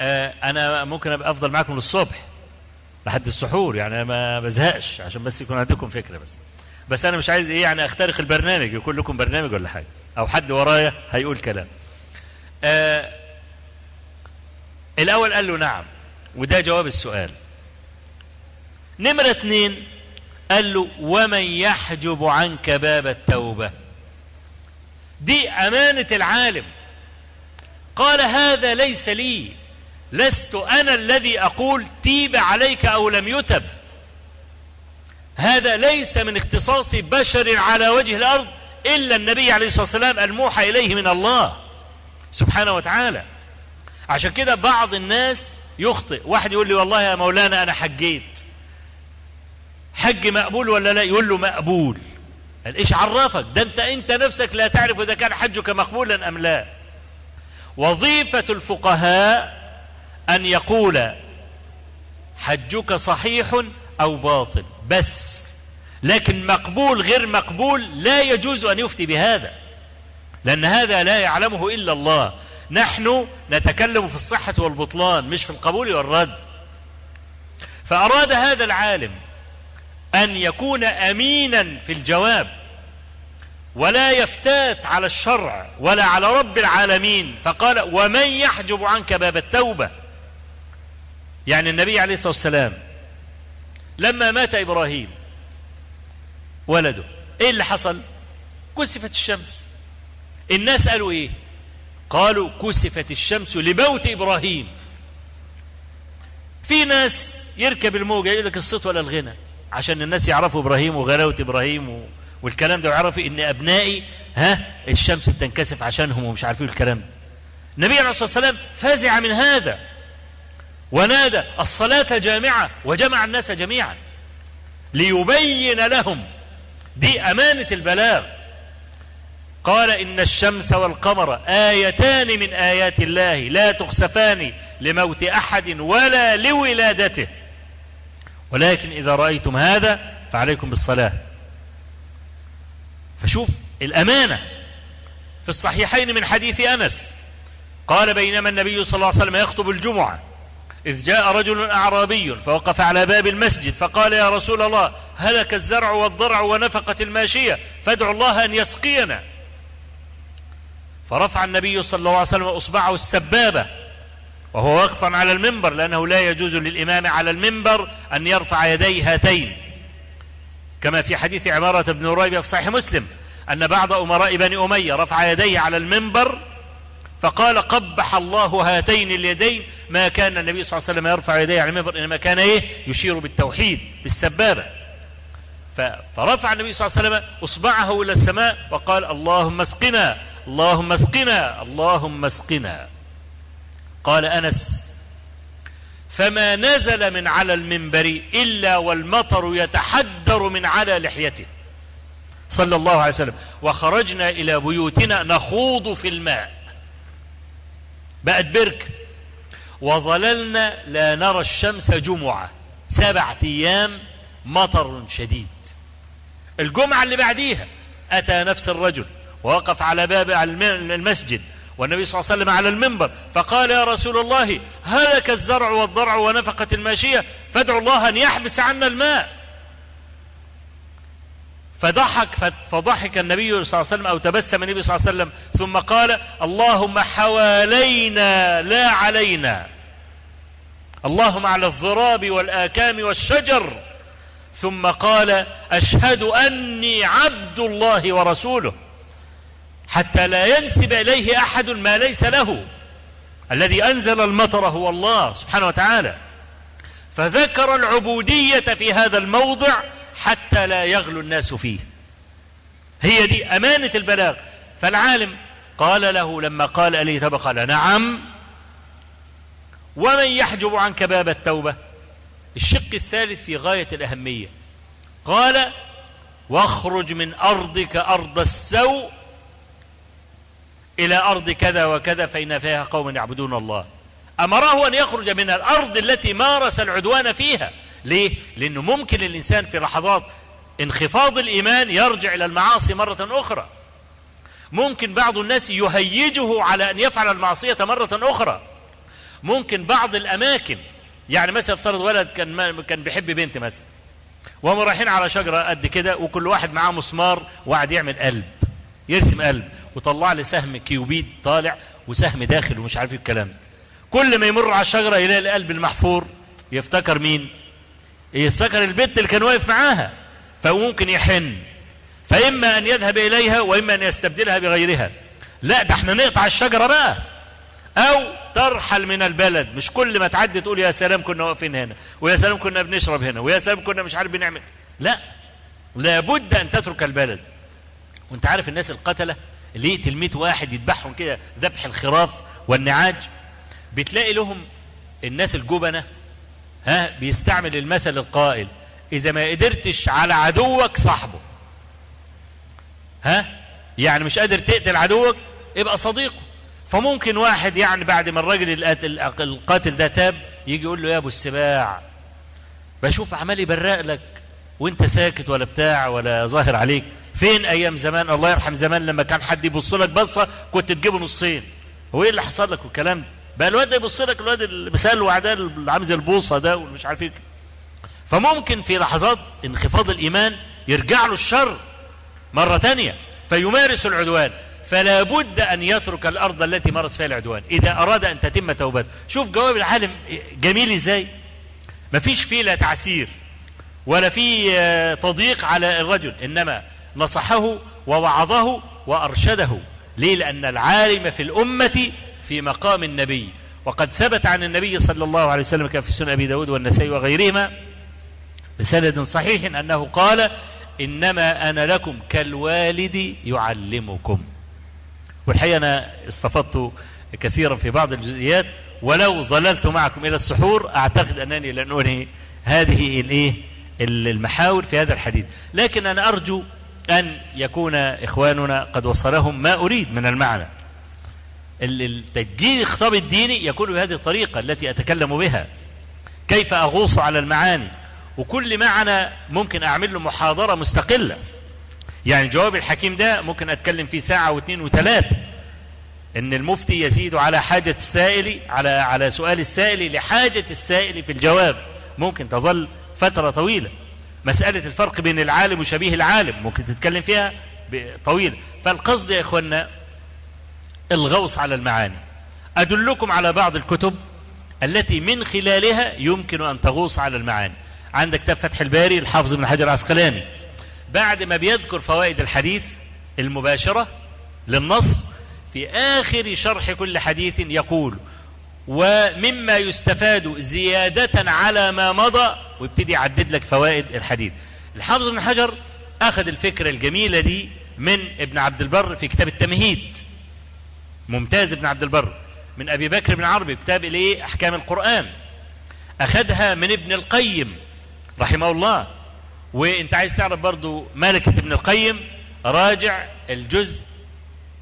آه أنا ممكن أبقى أفضل معكم للصبح لحد السحور يعني ما بزهقش عشان بس يكون عندكم فكرة بس. بس أنا مش عايز إيه؟ يعني أخترق البرنامج يكون لكم برنامج ولا حاجة أو حد ورايا هيقول كلام. آه الأول قال له نعم وده جواب السؤال. نمرة اتنين قال له ومن يحجب عنك باب التوبة؟ دي أمانة العالم. قال هذا ليس لي لست أنا الذي أقول تيب عليك أو لم يتب. هذا ليس من اختصاص بشر على وجه الأرض إلا النبي عليه الصلاة والسلام الموحى إليه من الله سبحانه وتعالى. عشان كده بعض الناس يخطئ. واحد يقول لي والله يا مولانا أنا حجيت. حج مقبول ولا لا؟ يقول له مقبول. قال إيش عرفك؟ ده انت أنت نفسك لا تعرف إذا كان حجك مقبولا أم لا. وظيفة الفقهاء أن يقول حجك صحيح أو باطل؟ بس. لكن مقبول غير مقبول لا يجوز أن يفتي بهذا. لأن هذا لا يعلمه إلا الله. نحن نتكلم في الصحة والبطلان مش في القبول والرد. فأراد هذا العالم أن يكون أمينا في الجواب ولا يفتات على الشرع ولا على رب العالمين فقال ومن يحجب عنك باب التوبة؟ يعني النبي عليه الصلاة والسلام لما مات إبراهيم ولده إيه اللي حصل؟ كسفت الشمس. الناس قالوا إيه؟ قالوا كسفت الشمس لموت إبراهيم. في ناس يركب الموجة يقول لك الصوت ولا الغنى. عشان الناس يعرفوا إبراهيم وغلاوة إبراهيم و... والكلام ده ويعرفوا إن أبنائي ها الشمس بتنكسف عشانهم ومش عارفين الكلام ده. النبي عليه الصلاة والسلام فزع من هذا ونادى الصلاة جامعة وجمع الناس جميعا ليبين لهم دي أمانة البلاغ. قال إن الشمس والقمر آيتان من آيات الله لا تخسفان لموت أحد ولا لولادته. ولكن إذا رأيتم هذا فعليكم بالصلاة. فشوف الأمانة في الصحيحين من حديث أنس. قال بينما النبي صلى الله عليه وسلم يخطب الجمعة إذ جاء رجل أعرابي فوقف على باب المسجد فقال يا رسول الله هلك الزرع والضرع ونفقت الماشية فادعوا الله أن يسقينا. فرفع النبي صلى الله عليه وسلم أصبعه السبابة وهو واقفا على المنبر لأنه لا يجوز للإمام على المنبر أن يرفع يديه هاتين. كما في حديث عمارة بن ريبة في صحيح مسلم أن بعض أمراء بني أمية رفع يديه على المنبر فقال قبح الله هاتين اليدين. ما كان النبي صلى الله عليه وسلم يرفع يديه على المنبر إنما كان إيه؟ يشير بالتوحيد بالسبابة. فرفع النبي صلى الله عليه وسلم أصبعه إلى السماء وقال اللهم اسقنا اللهم اسقنا اللهم اسقنا. قال أنس فما نزل من على المنبر إلا والمطر يتحدر من على لحيته. صلى الله عليه وسلم. وخرجنا إلى بيوتنا نخوض في الماء. بقت برك. وظللنا لا نرى الشمس جمعة. سبعة أيام مطر شديد. الجمعة اللي بعديها أتى نفس الرجل. ووقف على باب المسجد. والنبي صلى الله عليه وسلم على المنبر فقال يا رسول الله هلك الزرع والضرع ونفقت الماشية فادعوا الله أن يحبس عنا الماء. فضحك فضحك النبي صلى الله عليه وسلم أو تبسم النبي صلى الله عليه وسلم ثم قال اللهم حوالينا لا علينا. اللهم على الضراب والآكام والشجر. ثم قال أشهد أني عبد الله ورسوله. حتى لا ينسب إليه أحد ما ليس له. الذي أنزل المطر هو الله سبحانه وتعالى. فذكر العبودية في هذا الموضع حتى لا يغلو الناس فيه. هي دي أمانة البلاغ. فالعالم قال له لما قال ألي تبا قال نعم. ومن يحجب عنك باب التوبة؟ الشق الثالث في غاية الأهمية. قال واخرج من أرضك أرض السوء إلى أرض كذا وكذا فإن فيها قوم يعبدون الله. أمره أن يخرج من الأرض التي مارس العدوان فيها. ليه؟ لأنه ممكن الإنسان في لحظات انخفاض الإيمان يرجع إلى المعاصي مرة أخرى. ممكن بعض الناس يهيجه على أن يفعل المعصية مرة أخرى. ممكن بعض الأماكن يعني مثلا افترض ولد كان كان بيحب بنت مثلا وهم رايحين على شجرة قد كده وكل واحد معاه مسمار وقعد يعمل قلب يرسم قلب وطلع لي سهم كيوبيد طالع وسهم داخل ومش عارف الكلام كل ما يمر على الشجرة يلاقي القلب المحفور يفتكر مين؟ يفتكر البنت اللي كان واقف معاها. فممكن يحن. فإما أن يذهب إليها وإما أن يستبدلها بغيرها. لا ده إحنا نقطع الشجرة بقى. أو ترحل من البلد. مش كل ما تعدي تقول يا سلام كنا واقفين هنا ويا سلام كنا بنشرب هنا ويا سلام كنا مش عارف بنعمل. لا لابد أن تترك البلد. وأنت عارف الناس القتلة اللي يقتل 100 واحد يذبحهم كده ذبح الخراف والنعاج بتلاقي لهم الناس الجبنة ها بيستعمل المثل القائل إذا ما قدرتش على عدوك صاحبه. ها؟ يعني مش قادر تقتل عدوك ابقى صديقه. فممكن واحد يعني بعد ما الراجل القاتل ده تاب يجي يقول له يا أبو السباع بشوف عمال يبرق لك وأنت ساكت ولا بتاع ولا ظاهر عليك. فين أيام زمان؟ الله يرحم زمان لما كان حد يبص لك بصة كنت تجيبه نصين. هو إيه اللي حصل لك والكلام ده؟ بقى الواد يبص لك الواد المثال وعداء اللي عامل زي البوصة ده ومش عارف إيه. فممكن في لحظات انخفاض الإيمان يرجع له الشر مرة تانية فيمارس العدوان. فلا بد أن يترك الأرض التي مارس فيها العدوان. إذا أراد أن تتم توبته. شوف جواب العالم جميل إزاي؟ ما فيش فيه لا تعسير ولا فيه تضييق على الرجل. إنما نصحه ووعظه وأرشده. ليه؟ لأن العالم في الأمة في مقام النبي. وقد ثبت عن النبي صلى الله عليه وسلم كما في سنن أبي داود والنسائي وغيرهما بسند صحيح أنه قال إنما أنا لكم كالوالد يعلمكم. والحقيقة أنا استفدت كثيرا في بعض الجزئيات ولو ظللت معكم إلى السحور أعتقد أنني لن أنهي هذه الإيه؟ المحاور في هذا الحديث. لكن أنا أرجو أن يكون إخواننا قد وصلهم ما أريد من المعنى. التجديد الخطاب الديني يكون بهذه الطريقة التي أتكلم بها. كيف أغوص على المعاني؟ وكل معنى ممكن أعمل له محاضرة مستقلة. يعني جواب الحكيم ده ممكن أتكلم فيه ساعة واثنين وثلاثة. إن المفتي يزيد على حاجة السائل على على سؤال السائل لحاجة السائل في الجواب. ممكن تظل فترة طويلة. مسألة الفرق بين العالم وشبيه العالم ممكن تتكلم فيها طويلة فالقصد يا إخوانا الغوص على المعاني. أدلكم على بعض الكتب التي من خلالها يمكن أن تغوص على المعاني. عندك كتاب فتح الباري الحافظ بن حجر العسقلاني. بعد ما بيذكر فوائد الحديث المباشرة للنص في آخر شرح كل حديث يقول ومما يستفاد زيادة على ما مضى ويبتدي يعدد لك فوائد الحديث. الحافظ بن حجر أخذ الفكرة الجميلة دي من ابن عبد البر في كتاب التمهيد. ممتاز ابن عبد البر. من أبي بكر بن عربي كتاب إليه أحكام القرآن. أخذها من ابن القيم رحمه الله. وإنت عايز تعرف برضو ملكة ابن القيم راجع الجزء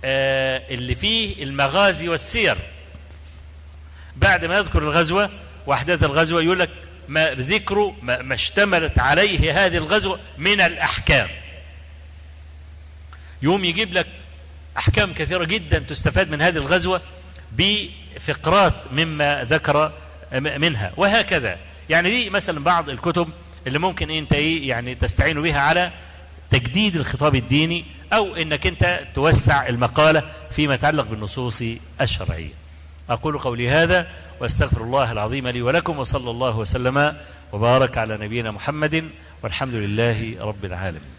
آه اللي فيه المغازي والسير. بعد ما يذكر الغزوة وأحداث الغزوة يقول لك ما ذكر ما, ما اشتملت عليه هذه الغزوة من الأحكام. يوم يجيب لك أحكام كثيرة جدا تستفاد من هذه الغزوة بفقرات مما ذكر منها وهكذا. يعني دي مثلا بعض الكتب اللي ممكن أنت إيه يعني تستعين بها على تجديد الخطاب الديني أو إنك أنت توسع المقالة فيما يتعلق بالنصوص الشرعية. أقول قولي هذا وأستغفر الله العظيم لي ولكم وصلى الله وسلم وبارك على نبينا محمد والحمد لله رب العالمين.